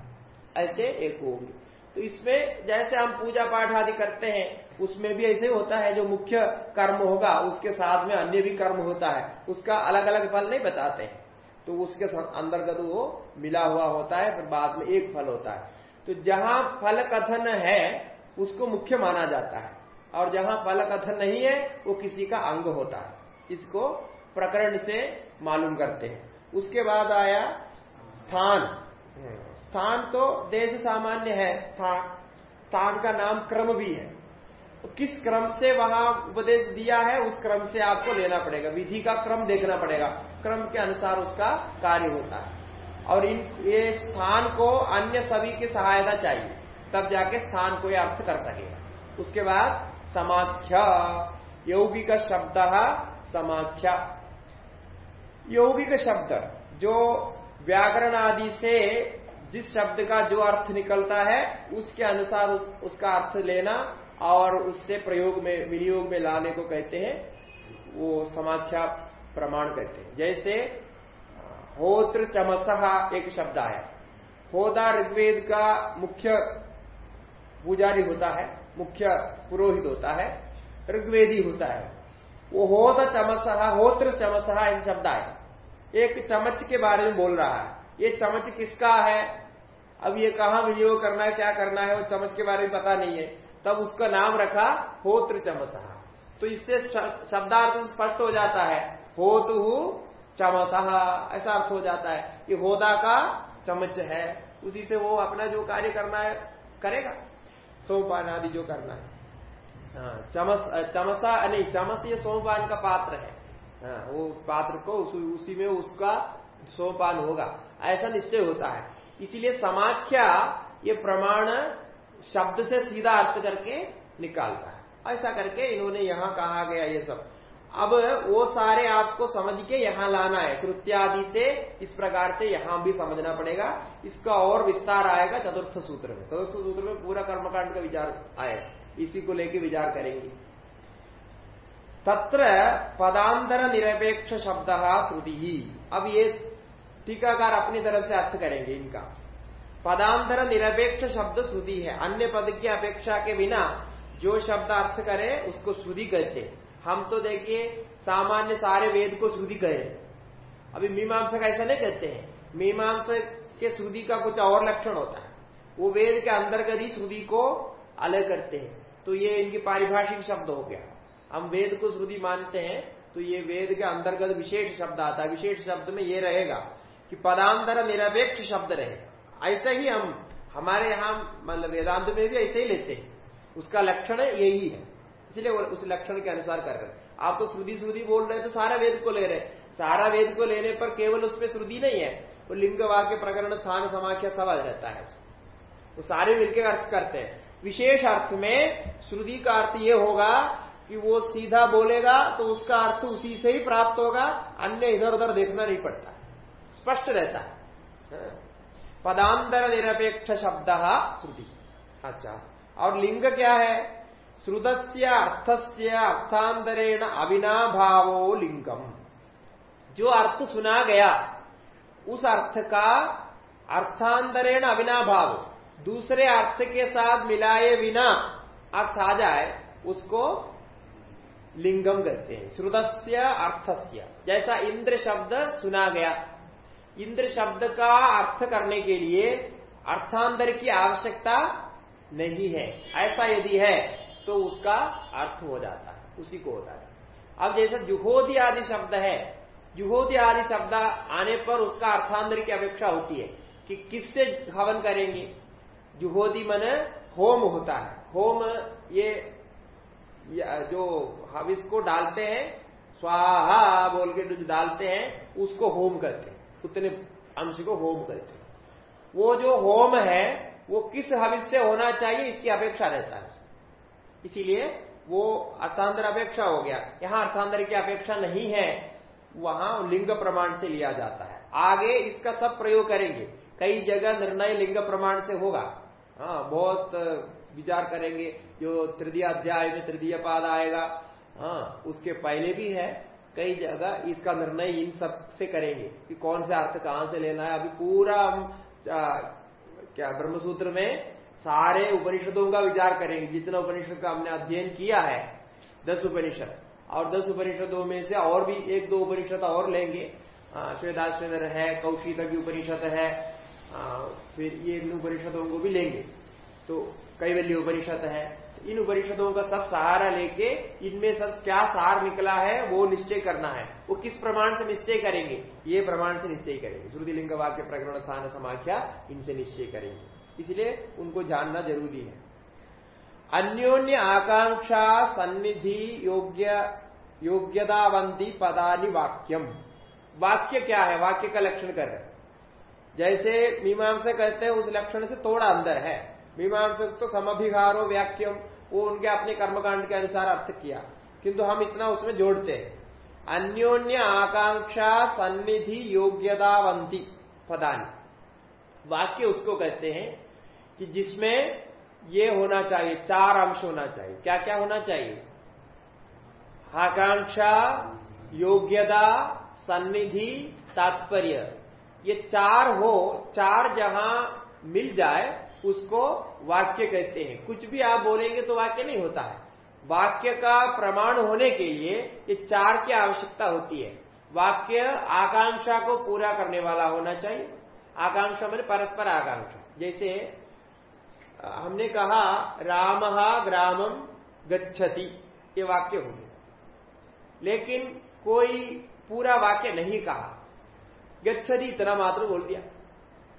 ऐसे एक होगी। तो इसमें जैसे हम पूजा पाठ आदि करते हैं, उसमें भी ऐसे होता है, जो मुख्य कर्म होगा, उसके साथ में अन्य भी कर्म होता है, उसका अलग अलग फल नहीं बताते हैं। तो उसके अंतर्गत वो मिला हुआ होता है, फिर बाद में एक फल होता है। तो जहाँ फल कथन है, उसको मुख्य माना जाता है। और जहाँ फल कथन नहीं है, वो किसी का अंग होता है। इसको प्रकरण से मालूम करते हैं। उसके बाद आया स्थान। स्थान तो देश सामान्य है स्थान स्थान का नाम क्रम भी है। तो किस क्रम से वहाँ उपदेश दिया है, उस क्रम से आपको लेना पड़ेगा। विधि का क्रम देखना पड़ेगा। क्रम के अनुसार उसका कार्य होता है। और इन, ये स्थान को अन्य सभी की सहायता चाहिए। तब जाके स्थान को यह अर्थ कर सकेगा उसके बाद समाख्या। यौगिक शब्द समाख्या। यौगिक शब्द जो व्याकरण आदि से जिस शब्द का जो अर्थ निकलता है उसके अनुसार उस, उसका अर्थ लेना और उससे प्रयोग में विनियोग में लाने को कहते हैं वो समाख्या प्रमाण कहते हैं। जैसे होत्र चमसहा एक शब्द है होदा ऋग्वेद का मुख्य पुजारी होता है मुख्य पुरोहित होता है ऋग्वेदी होता है। वो होद चमसहा होत्र चमसहा ऐसे शब्द आए एक चमच के बारे में बोल रहा है। ये चमच किसका है? अब ये कहा विनियोग करना है क्या करना है वो चमच के बारे में पता नहीं है। तब उसका नाम रखा होत्र चमसहा तो इससे शब्दार्थ स्पष्ट हो जाता है। होतु चमसहा ऐसा अर्थ हो जाता है कि होदा का चमच है। उसी से वो अपना जो कार्य करना है करेगा। सोमपान आदि जो करना है। हाँ, चमस चमसा नहीं चमस ये सोमपान का पात्र हाँ, वो पात्र को उस, उसी में उसका सोपान होगा। ऐसा निश्चय होता है। इसीलिए समाख्या ये प्रमाण शब्द से सीधा अर्थ करके निकालता है। ऐसा करके इन्होंने यहाँ कहा गया ये सब। अब वो सारे आपको समझ के यहाँ लाना है। श्रुत्यादि से इस प्रकार से यहाँ भी समझना पड़ेगा। इसका और विस्तार आएगा चतुर्थ सूत्र में। चतुर्थ सूत्र में पूरा कर्मकांड का विचार आएगा। इसी को लेकर विचार करेंगे। तत्र पदांतर निरपेक्ष शब्द श्रुति। ही अब ये टीकाकार अपनी तरफ़ से अर्थ करेंगे इनका। पदांतर निरपेक्ष शब्द श्रुति है। अन्य पद की अपेक्षा के बिना जो शब्द अर्थ करे, उसको श्रुति कहते हम तो देखिए, सामान्य सारे वेद को श्रुति कहे। अभी मीमांसा का ऐसा नहीं कहते हैं। मीमांसा के श्रुति का कुछ और लक्षण होता है। वो वेद के अंतर्गत ही श्रुति को अलग करते हैं। तो ये इनकी पारिभाषिक शब्द हो गया। हम वेद को श्रुति मानते हैं तो ये वेद के अंतर्गत विशेष शब्द आता है। विशेष शब्द में ये रहेगा कि पदांतर निरपेक्ष शब्द रहे। ऐसा ही हम, हमारे यहाँ मतलब वेदांत में भी ऐसे ही लेते हैं। उसका लक्षण यही है। इसलिए उस लक्षण के अनुसार कर रहे हैं। आप तो श्रुति श्रुति बोल रहे हैं तो सारा वेद को ले रहे हैं। सारा वेद को लेने पर केवल उसमें श्रुति नहीं है। वो लिंग, वाक्य, प्रकरण, स्थान, समाख्या सब जाता है। वो सारे मिलकर अर्थ करते हैं। विशेष अर्थ में श्रुति का अर्थ ये होगा कि वो सीधा बोलेगा तो उसका अर्थ उसी से ही प्राप्त होगा, अन्य इधर उधर देखना नहीं पड़ता। स्पष्ट रहता है। हाँ। पदांतर निरपेक्ष शब्द श्रुति। अच्छा। और लिंग क्या है? श्रुतस्य अर्थस्य अर्थांतरेण अविनाभावो लिंगम। जो अर्थ सुना गया, उस अर्थ का अर्थांतरेण अविनाभाव। दूसरे अर्थ के साथ मिलाए बिना अर्थ आ जाए, उसको लिंगम कहते हैं। श्रुतस्य, अर्थस्य। जैसा इंद्र शब्द सुना गया। इंद्र शब्द का अर्थ करने के लिए अर्थांतर की आवश्यकता नहीं है। ऐसा यदि है तो उसका अर्थ हो जाता है। उसी को होता है। अब जैसे जुहोदी आदि शब्द है, जुहोदी आदि शब्द आने पर उसका अर्थांतर की अपेक्षा होती है कि किससे हवन करेंगे? जुहोदी मन होम होता है। होम ये जो हविस को डालते हैं, स्वाहा बोल के जो डालते हैं, उसको होम करते हैं। उतने अंश को होम करते हैं। वो जो होम है, वो किस हविस से होना चाहिए, इसकी अपेक्षा रहता है। इसीलिए वो अर्थांतर अपेक्षा हो गया। यहाँ अर्थांतर की अपेक्षा नहीं है, वहाँ लिंग प्रमाण से लिया जाता है। आगे इसका सब प्रयोग करेंगे। कई जगह निर्णय लिंग प्रमाण से होगा। हाँ बहुत विचार करेंगे। जो तृतीय अध्याय में तृतीय पाद आएगा हाँ उसके पहले भी है कई जगह इसका निर्णय इन सबसे करेंगे कि कौन से अर्थ कहाँ से लेना है। अभी पूरा हम क्या ब्रह्मसूत्र में सारे उपनिषदों का विचार करेंगे जितना उपनिषद का हमने अध्ययन किया है दस उपनिषद। और दस उपनिषदों में से और भी एक दो उपनिषद और लेंगे। श्वेदाश्वेदर है कौशिक की उपनिषद है आ, फिर ये इन उपनिषदों को भी लेंगे। तो कई कैवल्य उपनिषद है इन उपनिषदों का सब सहारा लेके इनमें सब क्या सार निकला है, वो निश्चय करना है। वो किस प्रमाण से निश्चय करेंगे? ये प्रमाण से निश्चय करेंगे। श्रुति लिंग वाक्य प्रकरण स्थान समाख्या इनसे निश्चय करेंगे। इसलिए उनको जानना ज़रूरी है। अन्योन्य आकांक्षा सन्निधि योग्य, योग्यतावंती पदानि वाक्यम। वाक्य क्या है? वाक्य का लक्षण कर रहे जैसे मीमांसा कहते हैं, उस लक्षण से थोड़ा अंदर है। मीमांसा तो समभिहारो व्याक्यम वो उनके अपने कर्मकांड के अनुसार अर्थ किया। किंतु हम इतना उसमें जोड़ते हैं। अन्योन्य आकांक्षा सन्निधि योग्यतावंती पदानी। वाक्य उसको कहते हैं कि जिसमें ये होना चाहिए, चार अंश होना चाहिए। क्या क्या होना चाहिए? आकांक्षा, योग्यता, सन्निधि, तात्पर्य। ये चार हो, चार जहाँ मिल जाए उसको वाक्य कहते हैं। कुछ भी आप बोलेंगे तो वाक्य नहीं होता है। वाक्य का प्रमाण होने के लिए ये चार की आवश्यकता होती है। वाक्य आकांक्षा को पूरा करने वाला होना चाहिए। आकांक्षा मैंने परस्पर आकांक्षा। जैसे हमने कहा, राम ग्रामम गच्छति। ये वाक्य हो गया। लेकिन कोई पूरा वाक्य नहीं कहा। गच्छति इतना मात्र बोल दिया।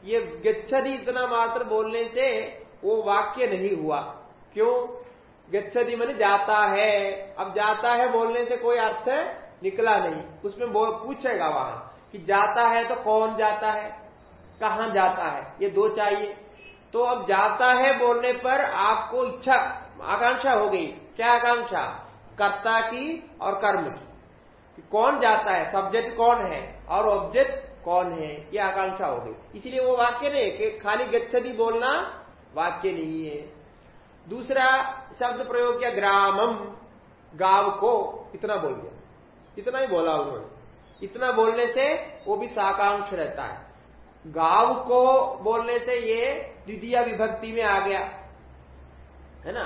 ये गच्छति इतना मात्र बोलने से वो वाक्य नहीं हुआ। क्यों? गच्छति मैंने जाता है। अब जाता है बोलने से कोई अर्थ निकला नहीं। उसमें पूछेगा वहाँ कि जाता है तो कौन जाता है? कहाँ जाता है? ये दो चाहिए। तो अब जाता है बोलने पर आपको इच्छा, आकांक्षा हो गई। क्या आकांक्षा? कर्ता की और कर्म कि। कौन जाता है? सब्जेक्ट कौन है? और ऑब्जेक्ट कौन है? ये आकांक्षा हो गई। इसलिए वो वाक्य नहीं कि खाली गच्छति बोलना वाक्य नहीं है। दूसरा शब्द प्रयोग किया, ग्रामम, गाँव को इतना बोल दिया। इतना ही बोला उन्होंने। इतना बोलने से वो भी साकांक्ष रहता है। गाँव को बोलने से ये द्वितीय विभक्ति में आ गया। है ना?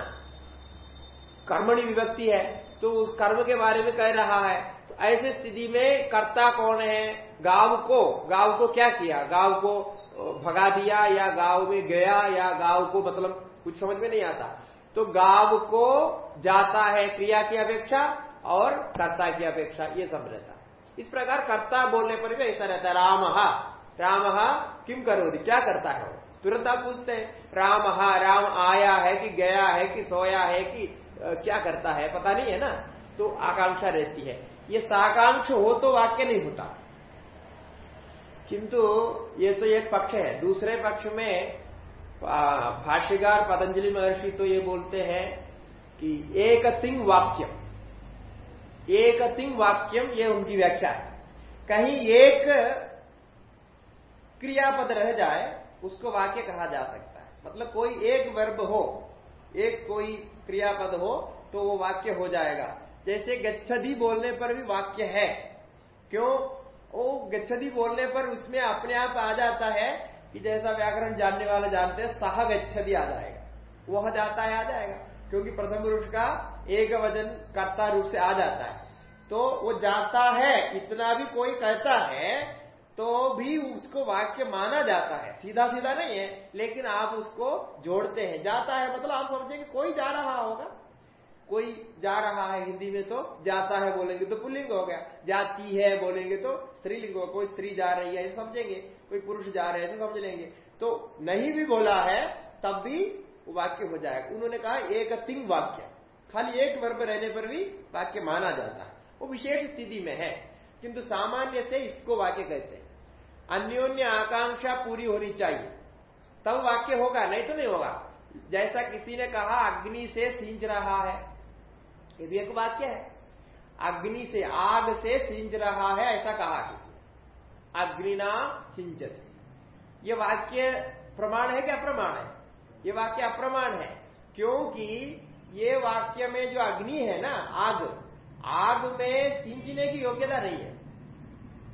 कर्मणी विभक्ति है। तो उस कर्म के बारे में कह रहा है। तो ऐसे स्थिति में कर्ता कौन है? गाँव को गाँव को क्या किया? गाँव को भगा दिया या गाँव में गया या गाँव को मतलब कुछ समझ में नहीं आता। तो गाँव को जाता है क्रिया की अपेक्षा और कर्ता की अपेक्षा, ये सब रहता। इस प्रकार कर्ता बोलने पर भी ऐसा रहता है, राम। राम किम करो क्या करता है वो? तुरंत आप पूछते हैं, राम हा राम आया है कि गया है कि सोया है कि क्या करता है? पता नहीं है ना? तो आकांक्षा रहती है। ये साकांक्ष हो तो वाक्य नहीं होता। किंतु ये तो एक पक्ष है। दूसरे पक्ष में भाष्यकार पतंजलि महर्षि तो ये बोलते हैं कि एक तिंग वाक्यम। एक तिंग वाक्यम ये उनकी व्याख्या है। कहीं एक क्रियापद रह जाए, उसको वाक्य कहा जा सकता है। मतलब कोई एक वर्ब हो, एक कोई क्रियापद हो तो वो वाक्य हो जाएगा। जैसे गच्छदी बोलने पर भी वाक्य है। क्यों? वो गच्छदी बोलने पर उसमें अपने आप आ जाता है कि जैसा व्याकरण जानने वाले जानते हैं, सह गच्छदी आ जाएगा। वह जाता है, आ जाएगा। क्योंकि प्रथम पुरुष का एक वज़न कर्ता रूप से आ जाता है। तो वो जाता है, इतना भी कोई कहता है तो भी उसको वाक्य माना जाता है। सीधा सीधा नहीं है, लेकिन आप उसको जोड़ते हैं। जाता है मतलब आप समझेंगे कोई जा रहा होगा। कोई जा रहा है हिंदी में तो जाता है बोलेंगे तो पुल्लिंग हो गया। जाती है बोलेंगे तो स्त्रीलिंग होगा कोई स्त्री जा रही है समझेंगे, कोई पुरुष जा रहे हैं तो समझ लेंगे। तो नहीं भी बोला है, तब भी वाक्य हो जाएगा। उन्होंने कहा, एक तिंग वाक्य। खाली एक वर्ग रहने पर भी वाक्य माना जाता है। वो विशेष स्थिति में है। किंतु सामान्य से इसको वाक्य कहते हैं। अन्योन्य आकांक्षा पूरी होनी चाहिए। तब वाक्य होगा, नहीं तो नहीं होगा। जैसा किसी ने कहा, अग्नि से सींच रहा है। ये भी एक वाक्य है? अग्नि से आग से सिंच रहा है, ऐसा कहा किसी अग्निना सिंचत। ये वाक्य प्रमाण है क्या अप्रमाण है? ये वाक्य अप्रमाण है, क्योंकि ये वाक्य में जो अग्नि है ना, आग आग में सिंचने की योग्यता नहीं है।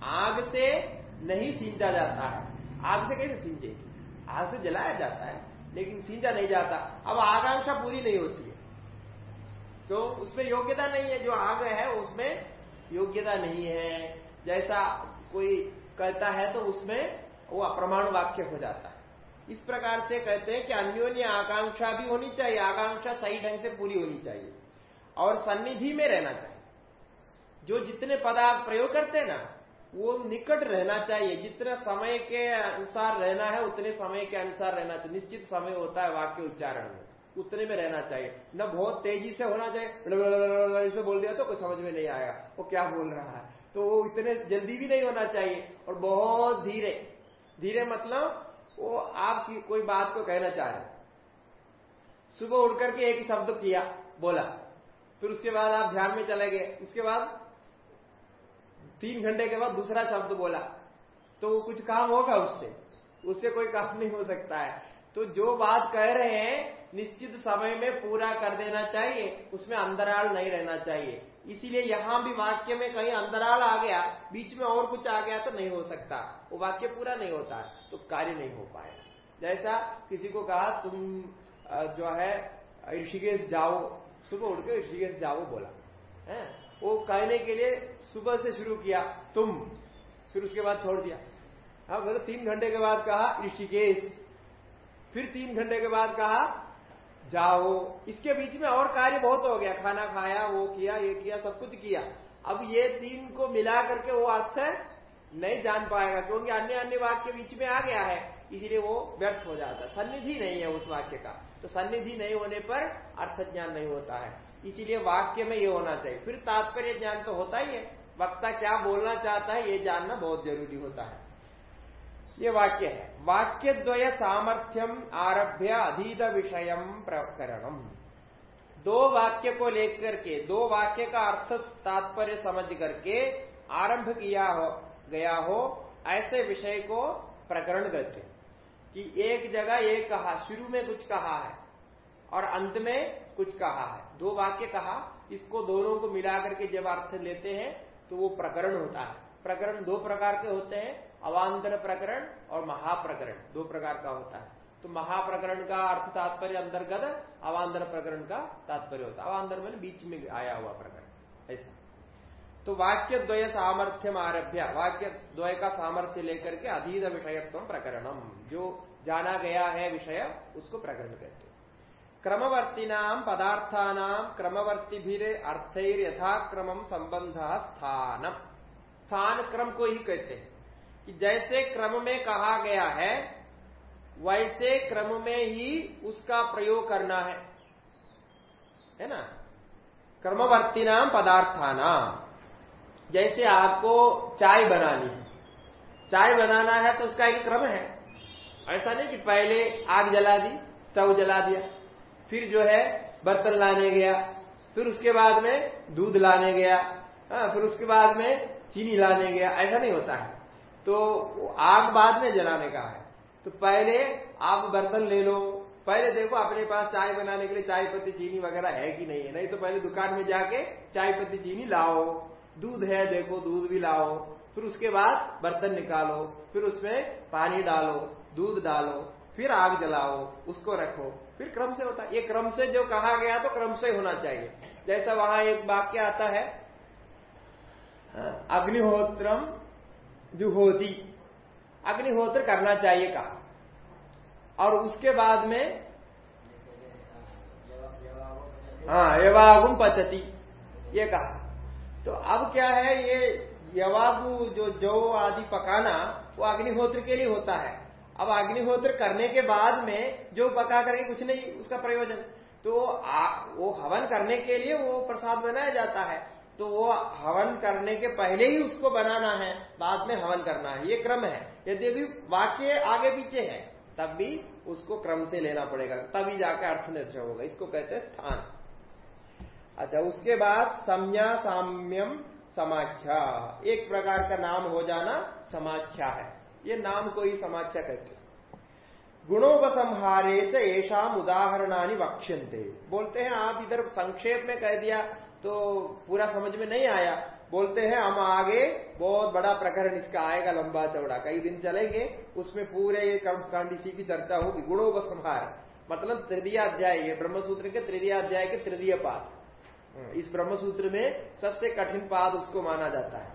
आग से नहीं सींचा जाता है। आग से कैसे सींचेगी आग से जलाया जाता है, लेकिन सींचा नहीं जाता। अब आकांक्षा पूरी नहीं होती तो उसमें योग्यता नहीं है, जो आग है, उसमें योग्यता नहीं है। जैसा कोई कहता है तो उसमें वो अप्रमाण वाक्य हो जाता है। इस प्रकार से कहते हैं कि अन्योन्य आकांक्षा भी होनी चाहिए, आकांक्षा सही ढंग से पूरी होनी चाहिए और सन्निधि में रहना चाहिए। जो जितने पद आप प्रयोग करते हैं ना, वो निकट रहना चाहिए। जितना समय के अनुसार रहना है, उतने समय के अनुसार रहना चाहिए। निश्चित समय होता है वाक्य उच्चारण में। उतने में रहना चाहिए। न बहुत तेज़ी से होना चाहिए। बोल दिया तो कोई समझ में नहीं आएगा वो क्या बोल रहा है तो वो इतने जल्दी भी नहीं होना चाहिए और बहुत धीरे धीरे मतलब वो आप कोई बात को कहना चाह रहे सुबह उठ करके एक शब्द किया बोला फिर उसके बाद आप ध्यान में चले गए उसके बाद तीन घंटे के बाद दूसरा शब्द बोला तो कुछ काम होगा उससे उससे कोई काम नहीं हो सकता है तो जो बात कह रहे हैं निश्चित समय में पूरा कर देना चाहिए, उसमें अंतराल नहीं रहना चाहिए। इसीलिए यहाँ भी वाक्य में कहीं अंतराल आ गया, बीच में और कुछ आ गया तो नहीं हो सकता। वो वाक्य पूरा नहीं होता तो कार्य नहीं हो पाएगा जैसा किसी को कहा, तुम जो है, ऋषिकेश जाओ। सुबह उठ के ऋषिकेश जाओ बोला। है? वो कहने के लिए सुबह से शुरू किया, तुम। फिर उसके बाद छोड़ दिया। हाँ मतलब तीन घंटे के बाद कहा, ऋषिकेश। फिर तीन घंटे के बाद कहा जाओ। इसके बीच में और कार्य बहुत हो गया। खाना खाया, वो किया, ये किया, सब कुछ किया। अब ये तीन को मिला करके वो अर्थ नहीं जान पाएगा, क्योंकि अन्य अन्य वाक्य बीच में आ गया है। इसलिए वो व्यर्थ हो जाता है। सन्निधि नहीं है उस वाक्य का। तो सन्निधि नहीं होने पर अर्थ ज्ञान नहीं होता है। इसीलिए वाक्य में ये होना चाहिए। फिर तात्पर्य ज्ञान तो होता ही है। वक्ता क्या बोलना चाहता है, ये जानना बहुत ज़रूरी होता है। ये वाक्य है। वाक्य द्वय सामर्थ्यम आरभ्य अधीत विषय प्रकरणम। दो वाक्य को लेकर के, दो वाक्य का अर्थ तात्पर्य समझ करके आरंभ किया हो, गया हो, ऐसे विषय को प्रकरण कहते कि एक जगह एक कहा, शुरू में कुछ कहा है और अंत में कुछ कहा है। दो वाक्य कहा, इसको दोनों को मिलाकर के जब अर्थ लेते हैं तो वो प्रकरण होता है। प्रकरण दो प्रकार के होते हैं। अवान्तर प्रकरण और महाप्रकरण, दो प्रकार का होता है। तो महाप्रकरण का अर्थ तात्पर्य अंतर्गत अवान्तर प्रकरण का तात्पर्य होता है। अवान्तर में बीच में आया हुआ प्रकरण, ऐसा। तो वाक्य द्वय सामर्थ्य आरभ्य, वाक्य द्वय का सामर्थ्य लेकर के अधीत विषयत्व प्रकरणम। जो जाना गया है विषय, उसको प्रकरण कहते क्रमवर्ती नाम क्रमवर्ती भी अर्थर यथाक्रम संबंध स्थान। स्थान क्रम को ही कहते हैं। कि जैसे क्रम में कहा गया है वैसे क्रम में ही उसका प्रयोग करना है। है ना? क्रमवर्ती नाम पदार्थाना। जैसे आपको चाय बनानी है। चाय बनाना है तो उसका एक क्रम है। ऐसा नहीं कि पहले आग जला दी स्टव जला दिया फिर जो है बर्तन लाने गया फिर उसके बाद में दूध लाने गया आ, हाँ, फिर उसके बाद में चीनी लाने गया ऐसा नहीं होता है। तो आग बाद में जलाने का है। तो पहले आप बर्तन ले लो। पहले देखो अपने पास चाय बनाने के लिए चाय पत्ती, चीनी वगैरह है कि नहीं है? नहीं तो पहले दुकान में जाके चाय पत्ती, चीनी लाओ। दूध है, देखो दूध भी लाओ। फिर उसके बाद बर्तन निकालो। फिर उसमें पानी डालो, दूध डालो। फिर आग जलाओ, उसको रखो। फिर क्रम से होता है। ये क्रम से जो कहा गया तो क्रम से होना चाहिए। जैसा वहाँ एक वाक्य आता है, अग्निहोत्रम जुहोती अग्निहोत्र करना चाहिए कहा। और उसके बाद में हाँ यवागुम पचती ये कहा। तो अब क्या है ये यवागु जो जौ आदि पकाना वो अग्निहोत्र के लिए होता है। अब अग्निहोत्र करने के बाद में जो पका करके कुछ नहीं उसका प्रयोजन। तो आ, वो हवन करने के लिए वो प्रसाद बनाया जाता है। तो वो हवन करने के पहले ही उसको बनाना है, बाद में हवन करना है। ये क्रम है। यदि भी वाक्य आगे पीछे है, तब भी उसको क्रम से लेना पड़ेगा। तभी जाकर अर्थ निर्चय होगा। इसको कहते हैं स्थान। अच्छा उसके बाद संज्ञा साम्यम समाख्या। एक प्रकार का नाम हो जाना समाख्या है। ये नाम को ही समाख्या कहते गुणोपसंहारे से ऐसा उदाहरणानी वक्ष्यंते बोलते हैं, आप इधर संक्षेप में कह दिया तो पूरा समझ में नहीं आया। बोलते हैं, हम आगे, बहुत बड़ा प्रकरण इसका आएगा लंबा चौड़ा। कई दिन चलेंगे, उसमें पूरे कर्मकांड इसी की चर्चा होगी। गुणों का संहार मतलब तृतीय अध्याय, ये ब्रह्मसूत्र के तृतीय अध्याय के तृतीय पाद। इस ब्रह्मसूत्र में सबसे कठिन पाद उसको माना जाता है।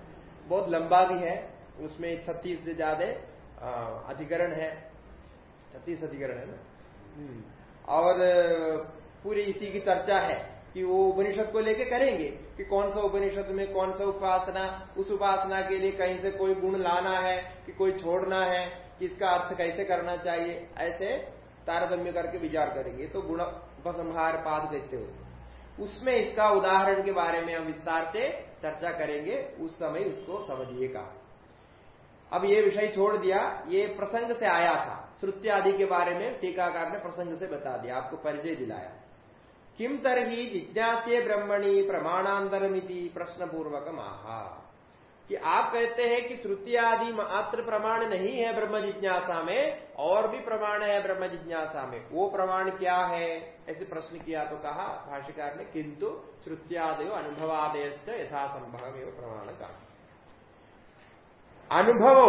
बहुत लंबा भी है, उसमें छत्तीस से ज़्यादा अधिकरण है। छत्तीस अधिकरण है ना? हम्म। और पूरी इसी की चर्चा है। कि वो उपनिषद को लेके करेंगे कि कौन सा उपनिषद में कौन सा उपासना, उस उपासना के लिए कहीं से कोई गुण लाना है, कि कोई छोड़ना है, कि इसका अर्थ कैसे करना चाहिए, ऐसे तारतम्य करके विचार करेंगे। तो गुण उपसंहार पाद देखते उसको। उसमें इसका उदाहरण के बारे में हम विस्तार से चर्चा करेंगे। उस समय उसको समझिएगा अब ये विषय छोड़ दिया। ये प्रसंग से आया था। श्रुति आदि के बारे में टीकाकार ने प्रसंग से बता दिया। आपको परिचय दिलाया। किम तरही जिज्ञास्य ब्रह्मणी प्रमाणांतरमिति प्रश्न पूर्वक आहा कि आप कहते हैं कि श्रुति आदि मात्र प्रमाण नहीं है ब्रह्म जिज्ञासा में, और भी प्रमाण है ब्रह्म जिज्ञासा में। वो प्रमाण क्या है? ऐसे प्रश्न किया तो कहा भाष्यकार ने, किंतु श्रुत्यादयो अनुभवादय यथासंभव एवं प्रमाण का अनुभव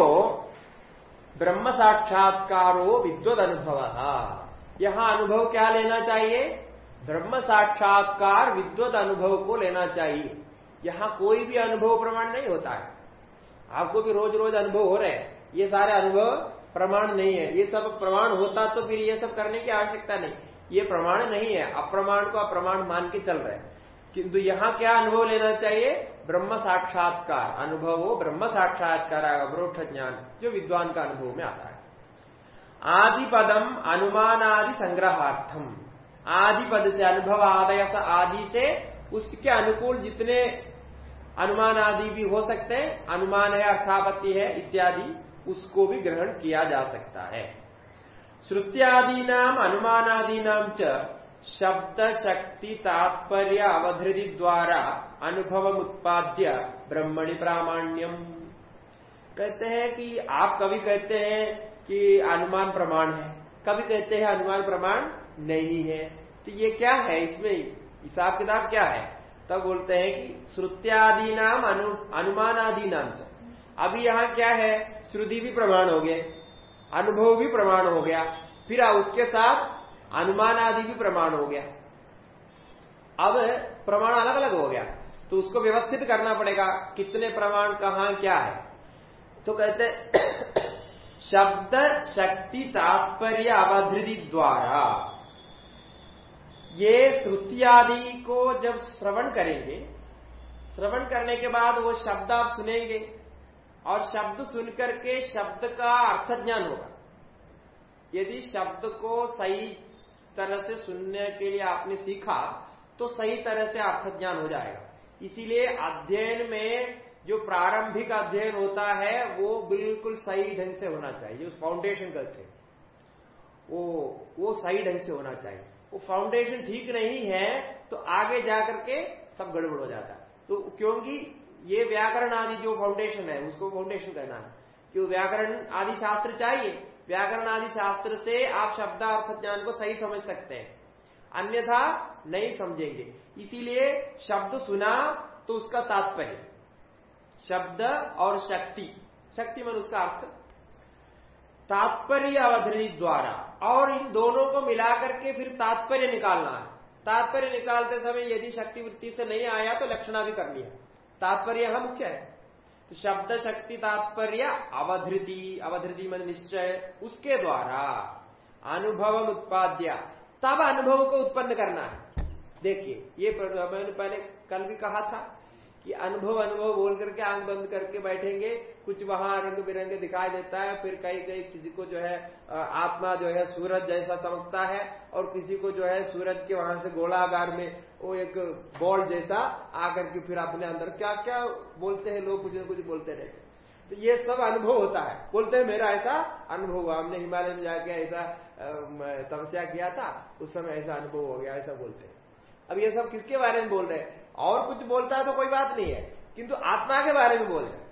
ब्रह्म साक्षात्कारो विद्वद अनुभव यहाँ अनुभव क्या लेना चाहिए? ब्रह्म साक्षात्कार विद्वत अनुभव को लेना चाहिए। यहाँ कोई भी अनुभव प्रमाण नहीं होता है। आपको भी रोज रोज अनुभव हो रहे हैं। ये सारे अनुभव प्रमाण नहीं है। ये सब प्रमाण होता तो फिर ये सब करने की आवश्यकता नहीं। ये प्रमाण नहीं है। अप्रमाण को अप्रमाण मान के चल रहे हैं। किंतु यहाँ क्या अनुभव लेना चाहिए? ब्रह्म साक्षात्कार अनुभव हो ब्रह्म साक्षात्कार अवरोध ज्ञान, जो विद्वान का अनुभव में आता है। आदि पदम अनुमान आदि संग्रहार्थम। आदि पद से, अनुभव आदय आदि से, उसके अनुकूल जितने अनुमान आदि भी हो सकते हैं, अनुमान है, अर्थापत्ति है, इत्यादि, उसको भी ग्रहण किया जा सकता है। श्रुत्यादि नाम अनुमानादि नाम च, शब्द शक्ति तात्पर्य अवधृति द्वारा अनुभव उत्पाद्य ब्रह्मणि प्रामाण्यम। कहते हैं कि आप कभी कहते हैं कि अनुमान प्रमाण है। कभी कहते हैं अनुमान प्रमाण? नहीं है। तो ये क्या है? इसमें हिसाब किताब क्या है? तब बोलते हैं कि श्रुत्यादि नाम अनु, अनुमान आदि नाम अभी यहाँ क्या है? श्रुति भी प्रमाण हो गए अनुभव भी प्रमाण हो गया फिर उसके साथ अनुमान आदि भी प्रमाण हो गया। अब प्रमाण अलग अलग हो गया तो उसको व्यवस्थित करना पड़ेगा कितने प्रमाण कहा क्या है। तो कहते [COUGHS] शब्द शक्ति तात्पर्य अवधि द्वारा ये श्रुति आदि को जब श्रवण करेंगे, श्रवण करने के बाद वो शब्द आप सुनेंगे और शब्द सुनकर के शब्द का अर्थ ज्ञान होगा। यदि शब्द को सही तरह से सुनने के लिए आपने सीखा तो सही तरह से अर्थ ज्ञान हो जाएगा। इसीलिए अध्ययन में जो प्रारंभिक अध्ययन होता है, वो बिल्कुल सही ढंग से होना चाहिए। जो फाउंडेशन करते वो वो सही ढंग से होना चाहिए। वो फाउंडेशन ठीक नहीं है तो आगे जाकर के सब गड़बड़ हो जाता तो क्योंकि ये व्याकरण आदि जो फाउंडेशन है, उसको फाउंडेशन कहना है। कि व्याकरण आदि शास्त्र चाहिए, व्याकरण आदि शास्त्र से आप शब्द शब्दार्थ ज्ञान को सही समझ सकते हैं। अन्यथा नहीं समझेंगे। इसीलिए शब्द सुना तो उसका तात्पर्य, शब्द और शक्ति। शक्ति मन उसका अर्थ तात्पर्य अवधि द्वारा। और इन दोनों को मिलाकर के फिर तात्पर्य निकालना है। तात्पर्य निकालते समय यदि शक्ति वृत्ति से नहीं आया तो लक्षणा भी करनी है तात्पर्य यहाँ मुख्य है। तो शब्द शक्ति तात्पर्य अवधृति अवधृति मन निश्चय, उसके द्वारा अनुभव उत्पाद्य। तब अनुभव को उत्पन्न करना है। देखिए, ये मैंने पहले कल भी कहा था कि अनुभव अनुभव बोल करके आँख बंद करके बैठेंगे, कुछ वहाँ रंग बिरंगे दिखाई देता है, फिर कहीं कहीं किसी को जो है आत्मा जो है सूरज जैसा चमकता है और किसी को जो है सूरज के वहाँ से गोलाकार में वो एक बॉल जैसा आकर के फिर अपने अंदर क्या क्या बोलते हैं लोग, कुछ न कुछ बोलते रहते तो ये सब अनुभव होता है। बोलते हैं, मेरा ऐसा अनुभव हुआ, हमने हिमालय में जाके ऐसा तपस्या किया था, उस समय ऐसा अनुभव हो गया, ऐसा बोलते हैं। अब ये सब किसके बारे में बोल रहे हैं? और कुछ बोलता है तो कोई बात नहीं है। किंतु आत्मा के बारे में बोल। रहे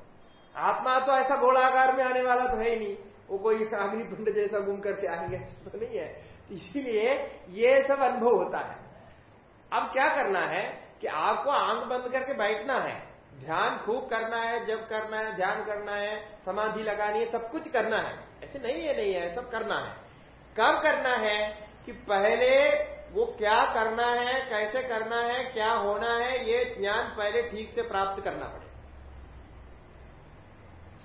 आत्मा तो ऐसा गोलाकार में आने वाला तो है ही नहीं। वो कोई अग्नि पिंड जैसा घूम करके आएँगे तो नहीं है। इसीलिए ये सब अनुभव होता है। अब क्या करना है कि आपको आँख बंद करके बैठना है। ध्यान खूब करना है, जब करना है, ध्यान करना है, समाधि लगानी है, सब कुछ करना है। ऐसे नहीं है नहीं है, सब करना है। कब करना है कि पहले वो क्या करना है, कैसे करना है, क्या होना है ज्ञान पहले ठीक से प्राप्त करना पड़े।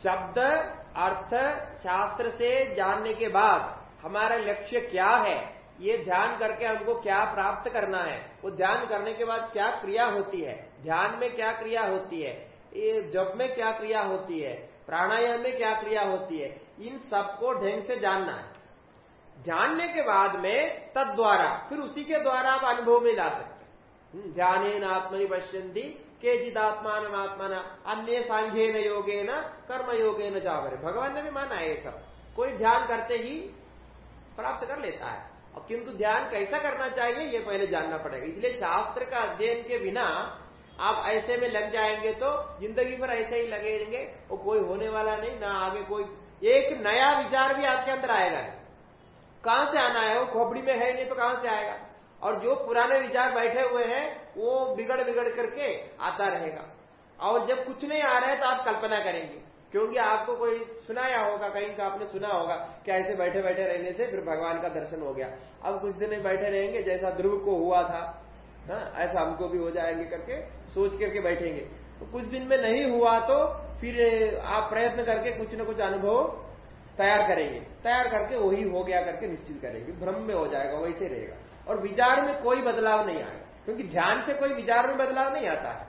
शब्द, अर्थ, शास्त्र से जानने के बाद हमारा लक्ष्य क्या है, ये ध्यान करके हमको क्या प्राप्त करना है, वो ध्यान करने के बाद क्या क्रिया होती है, ध्यान में क्या क्रिया होती है, ये जब में क्या क्रिया होती है, प्राणायाम में क्या क्रिया होती है, इन सबको ढंग से जानना है। जानने के बाद में तद द्वारा फिर उसी के द्वारा आप अनुभव में ला सकते ध्यान आत्मनि पश्यंती के जिदात्मान आत्मना, अन्य सांघ्य न योगे न कर्म योगे न जावर भगवान ने भी माना है सब। कोई ध्यान करते ही प्राप्त कर लेता है। और किंतु ध्यान कैसा करना चाहिए, ये पहले जानना पड़ेगा। इसलिए शास्त्र का अध्ययन के बिना आप ऐसे में लग जाएँगे तो ज़िंदगी भर ऐसे ही लगेंगे वो कोई होने वाला नहीं, ना आगे कोई। एक नया विचार भी आपके अंदर आएगा। कहाँ से आना है? वो खोपड़ी में है नहीं तो कहाँ से आएगा? और जो पुराने विचार बैठे हुए हैं, वो बिगड़ बिगड़ करके आता रहेगा। और जब कुछ नहीं आ रहा है तो आप कल्पना करेंगे, क्योंकि आपको कोई सुनाया होगा, कहीं का आपने सुना होगा कि ऐसे बैठे बैठे रहने से फिर भगवान का दर्शन हो गया। अब कुछ दिन में बैठे रहेंगे, जैसा ध्रुव को हुआ था ना ऐसा हमको भी हो जाएँगे करके, सोच करके बैठेंगे। तो कुछ दिन में नहीं हुआ तो फिर आप प्रयत्न करके कुछ न कुछ अनुभव तैयार करेंगे। तैयार करके वही हो गया करके निश्चित करेंगे। भ्रम में हो जाएगा, वैसे रहेगा। और विचार में कोई बदलाव नहीं आएगा क्योंकि ध्यान से कोई विचार में बदलाव नहीं आता है।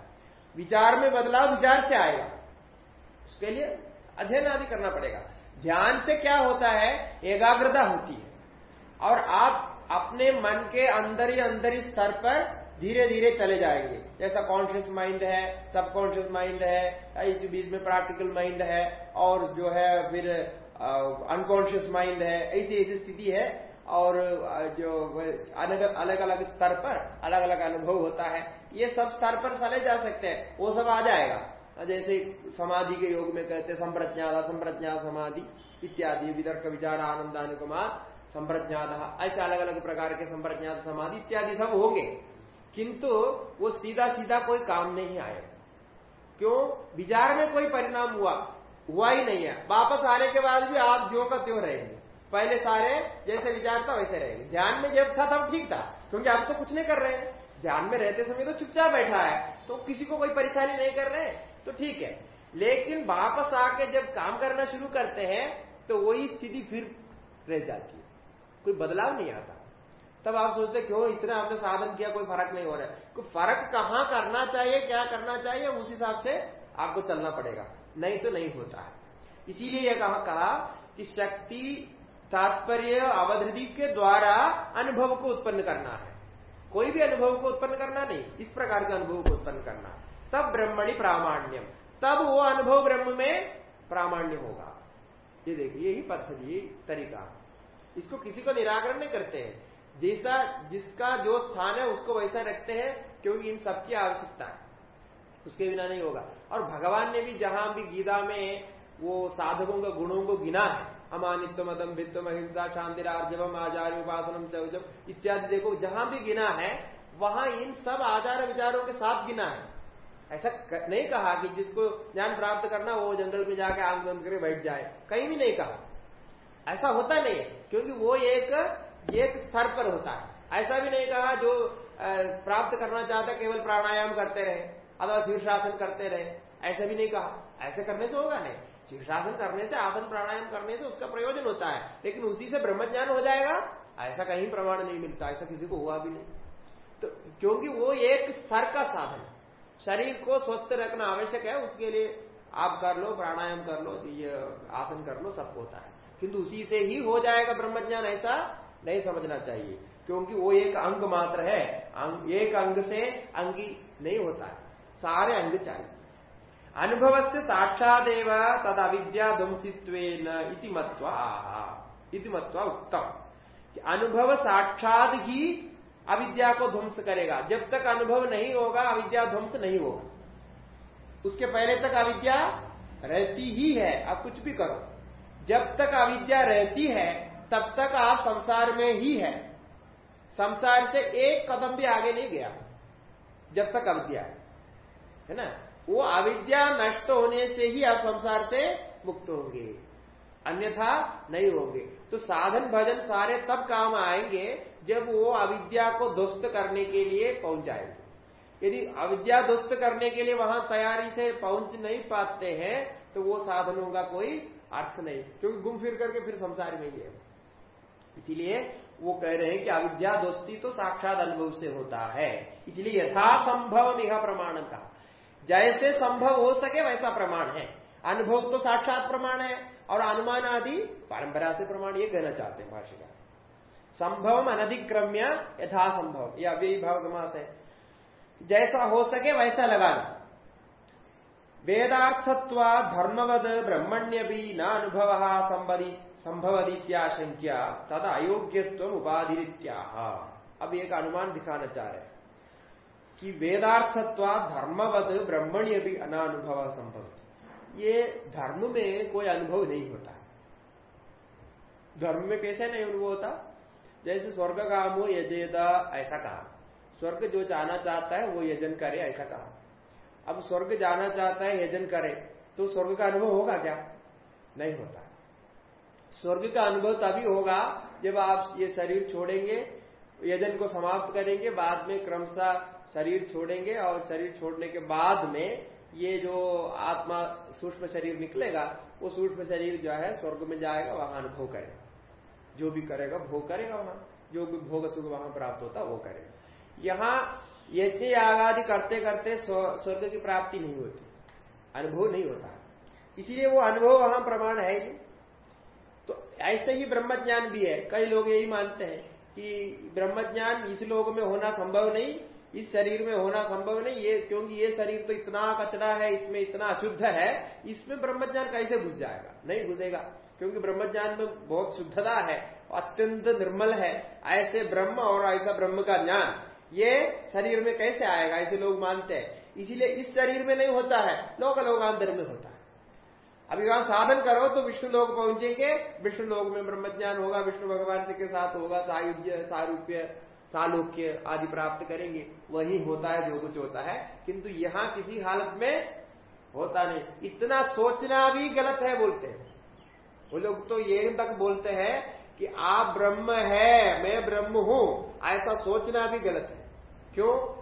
विचार में बदलाव विचार से आएगा उसके लिए अध्ययन आदि करना पड़ेगा। ध्यान से क्या होता है? एकाग्रता होती है। और आप अपने मन के अंदर ही अंदर ही स्तर पर धीरे धीरे चले जाएँगे। जैसा कॉन्शियस माइंड है सबकॉन्शियस माइंड है, इस बीच में प्रैक्टिकल माइंड है, और जो है फिर अनकॉन्शियस माइंड है ऐसी ऐसी स्थिति है और जो अलग अलग स्तर पर अलग अलग अनुभव होता है। ये सब स्तर पर चले जा सकते हैं। वो सब आ जाएगा। जैसे समाधि के योग में कहते हैं संप्रज्ञात असंप्रज्ञात समाधि इत्यादि विदर्क विचार आनंदानुकुमार संप्रज्ञात ऐसे अलग अलग प्रकार के संप्रज्ञात समाधि इत्यादि सब होंगे। किंतु वो सीधा सीधा कोई काम नहीं आएगा क्यों? विचार में कोई परिणाम हुआ। हुआ ही नहीं है। वापस आने के बाद भी आप जो का त्यों रहेंगे। पहले सारे जैसे विचार था वैसे रहेंगे। ध्यान में जब था तब ठीक था क्योंकि आप तो कुछ नहीं कर रहे हैं। ध्यान में रहते समय तो चुपचाप बैठा है तो किसी को कोई परेशानी नहीं कर रहे तो ठीक है। लेकिन वापस आके जब काम करना शुरू करते हैं तो वही स्थिति फिर रह जाती है। कोई बदलाव नहीं आता। तब आप सोचते क्यों इतना आपने साधन किया कोई फ़र्क नहीं हो रहा है। कोई फ़र्क कहाँ करना चाहिए क्या करना चाहिए उस हिसाब से आपको चलना पड़ेगा। नहीं तो नहीं होता है। इसीलिए यह कहा, कहा कि शक्ति तात्पर्य अवधि के द्वारा अनुभव को उत्पन्न करना है। कोई भी अनुभव को उत्पन्न करना नहीं, इस प्रकार के अनुभव को उत्पन्न करना। तब ब्रह्मणि प्रामाण्यम, तब वो अनुभव ब्रह्म में प्रामाण्य होगा। ये देखिए, यही पद्धति तरीका। इसको किसी को निराकरण नहीं करते हैं। जैसा जिसका जो स्थान है, उसको वैसा रखते हैं, क्योंकि इन सबकी आवश्यकता है। उसके बिना नहीं होगा। और भगवान ने भी जहाँ भी गीता में वो साधकों के गुणों को गिना है अमानित्व मदम भित्व अहिंसा शांति आर्जवम आचार्य उपासनम चौजम इत्यादि। देखो, जहाँ भी गिना है, वहाँ इन सब आचार विचारों के साथ गिना है। ऐसा नहीं कहा कि जिसको ज्ञान प्राप्त करना वो जंगल में जाके आँख बंद करके बैठ जाए। कहीं भी नहीं कहा। ऐसा होता नहीं क्योंकि वो एक एक स्तर पर होता है। ऐसा भी नहीं कहा जो प्राप्त करना चाहता केवल प्राणायाम करते रहे, अथवा शीर्षासन करते रहे। ऐसा भी नहीं कहा। ऐसे करने से होगा नहीं। शीर्षासन करने से, आसन प्राणायाम करने से उसका प्रयोजन होता है। लेकिन उसी से ब्रह्मज्ञान हो जाएगा। ऐसा कहीं प्रमाण नहीं मिलता, ऐसा किसी को हुआ भी नहीं। तो क्योंकि वो एक स्तर का साधन शरीर को स्वस्थ रखना आवश्यक है, उसके लिए आप कर लो, प्राणायाम कर लो, ये आसन कर लो, सब होता है। किंतु उसी से ही हो जाएगा ब्रह्मज्ञान, ऐसा नहीं समझना चाहिए। क्योंकि वो एक अंग मात्र है। एक अंग से अंगी नहीं होता है। सारे अंग चाहिए। अनुभव से साक्षादेव तद अविद्या ध्वंसित्व मत्वा। उत्तम। अनुभव साक्षात ही अविद्या को ध्वंस करेगा। जब तक अनुभव नहीं होगा, अविद्या ध्वंस नहीं होगा। उसके पहले तक अविद्या रहती ही है, आप कुछ भी करो। जब तक अविद्या रहती है, तब तक आप संसार में ही है। संसार से एक कदम भी आगे नहीं गया। जब तक अविद्या है ना? वो अविद्या नष्ट होने से ही आप संसार से मुक्त होंगे। अन्यथा नहीं होंगे। तो साधन भजन सारे तब काम आएँगे जब वो अविद्या को ध्वस्त करने के लिए पहुँच जाएँगे। यदि अविद्या ध्वस्त करने के लिए वहाँ तैयारी से पहुँच नहीं पाते हैं तो वो साधनों का कोई अर्थ नहीं, क्योंकि घूम फिर करके फिर संसार में ही है। इसीलिए वो कह रहे हैं कि अविद्या दोस्ती तो साक्षात अनुभव से होता है। इसलिए यथासंभव निहा प्रमाण का जैसे संभव हो सके वैसा प्रमाण है। अनुभव तो साक्षात प्रमाण है और अनुमान आदि परंपरा से प्रमाण ये कहना चाहते हैं भाषिका संभव अनधिक्रम्य यथासंभव यह अव्ययी भाव समास है। जैसा हो सके वैसा लगाना। वेदार्थत्वा धर्मवद ब्रह्मण्य भी न अनुभव संबदी संभवदीत्याशंक्या अयोग्यत्व उपाधिरित्या अब एक अनुमान दिखाना चाह रहे कि वेदार्थत्वा धर्मवद ब्रह्मण्य भी अनानुभव संभव ये धर्म में कोई अनुभव नहीं होता। धर्म में कैसे नहीं अनुभव होता? जैसे स्वर्ग काम हो यजेदा ऐसा कहा। स्वर्ग जो जाना चाहता है, वो यजन करे, ऐसा कहा। अब स्वर्ग जाना चाहता है, यजन करे तो स्वर्ग का अनुभव होगा क्या? नहीं होता। स्वर्ग का अनुभव तभी होगा जब आप ये शरीर छोड़ेंगे, यजन को समाप्त करेंगे, बाद में क्रमशः शरीर छोड़ेंगे और शरीर छोड़ने के बाद में ये जो आत्मा सूक्ष्म शरीर निकलेगा, वो सूक्ष्म शरीर जो है स्वर्ग में जाएगा, वहाँ अनुभव करेगा। जो भी करेगा, भोग करेगा वहाँ। जो भी भोग सुख वहाँ प्राप्त होता वो करेगा। यहाँ यज्ञ आगादि करते करते स्वर्ग की प्राप्ति नहीं होती। अनुभव नहीं होता। इसीलिए वो अनुभव वहाँ प्रमाण है ही। तो ऐसे ही ब्रह्मज्ञान भी है। कई लोग यही मानते हैं कि ब्रह्मज्ञान इस लोग में होना संभव नहीं इस शरीर में होना संभव नहीं, ये क्योंकि ये शरीर तो इतना कचरा है, इसमें इतना अशुद्ध है, इसमें ब्रह्मज्ञान कैसे घुस जाएगा? नहीं घुसेगा, क्योंकि ब्रह्म ज्ञान में बहुत शुद्धता है, अत्यंत निर्मल है, ऐसे ब्रह्म और ऐसा ब्रह्म का ज्ञान, ये शरीर में कैसे आएगा? ऐसे लोग मानते हैं। इसीलिए इस शरीर में नहीं होता है लोक लोकांतर में होता है। अभी वहाँ साधन करो तो विष्णु लोग पहुँचेंगे, विष्णु लोग में ब्रह्म ज्ञान होगा, विष्णु भगवान के साथ होगा, सायुज्य, सारूप्य सालोक्य आदि प्राप्त करेंगे, वही होता है जो कुछ होता है। किंतु यहाँ किसी हालत में होता नहीं। इतना सोचना भी गलत है बोलते हैं। वो लोग तो ये तक बोलते हैं कि आप ब्रह्म है, मैं ब्रह्म हूँ। ऐसा सोचना भी गलत है। क्यों?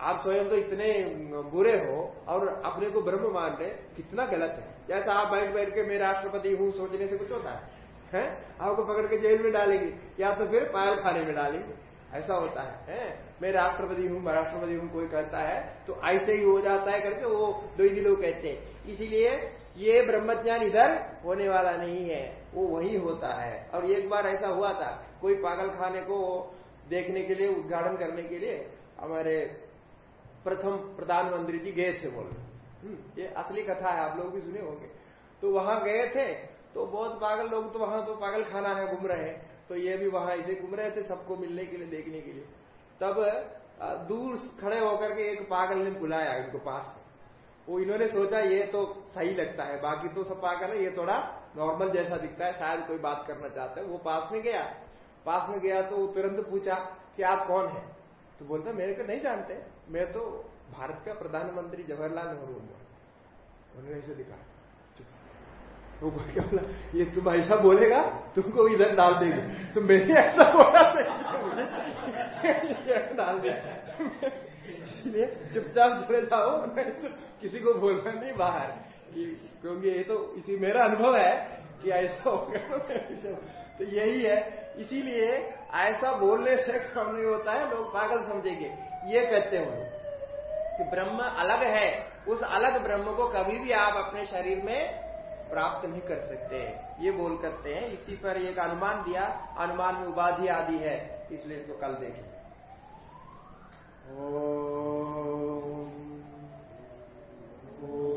आप स्वयं तो इतने बुरे हो और अपने को ब्रह्म मान रहे कितना गलत है। जैसा आप बैठ बैठ के, मैं राष्ट्रपति हूँ, सोचने से कुछ होता है। हैं? आपको पकड़ के जेल में डालेंगे। या तो फिर पायल खाने में डालेंगे। ऐसा होता है, है? मैं राष्ट्रपति हूँ राष्ट्रपति हूँ कोई कहता है तो ऐसे ही हो जाता है करके वो दो ही लोग कहते हैं। इसीलिए ये ब्रह्मज्ञान इधर होने वाला नहीं है वो वही होता है। और एक बार ऐसा हुआ था कोई पागल खाने को देखने के लिए उद्घाटन करने के लिए हमारे प्रथम प्रधानमंत्री जी गए थे बोल हम्म, ये असली कथा है आप लोग भी सुने होंगे। तो वहाँ गए थे तो बहुत पागल लोग तो वहाँ तो पागल खाना है घूम रहे हैं। तो ये भी वहाँ ऐसे घूम रहे थे सबको मिलने के लिए, देखने के लिए। तब दूर खड़े होकर के एक पागल ने बुलाया इनको पास वो इन्होंने सोचा, ये तो सही लगता है, बाकी तो सब पागल है, ये थोड़ा नॉर्मल जैसा दिखता है, शायद कोई बात करना चाहता है। वो पास में गया। पास में गया तो तुरंत पूछा कि आप कौन है? तो बोलता, मेरे को नहीं जानते। मैं तो भारत का प्रधानमंत्री जवाहरलाल नेहरू हूँ। उन्होंने ऐसे दिखा। वो क्या बोला, ये तुम ऐसा बोलेगा, तुमको इधर डाल देंगे। तो मैंने ऐसा बोला डाल दिया। इसलिए चुपचाप चले जाओ नहीं तो किसी को बोलना नहीं बाहर। क्योंकि ये तो इसी मेरा अनुभव है कि ऐसा होगा तो यही है। इसीलिए ऐसा बोलने से कम नहीं होता है, लोग पागल समझेंगे। ये कहते हैं कि ब्रह्म अलग है। उस अलग ब्रह्म को कभी भी आप अपने शरीर में प्राप्त नहीं कर सकते। ये बोल करते हैं इसी पर एक अनुमान दिया अनुमान में उपाधि आदि है इसलिए इसको कल देखें। ओ, ओ, ओ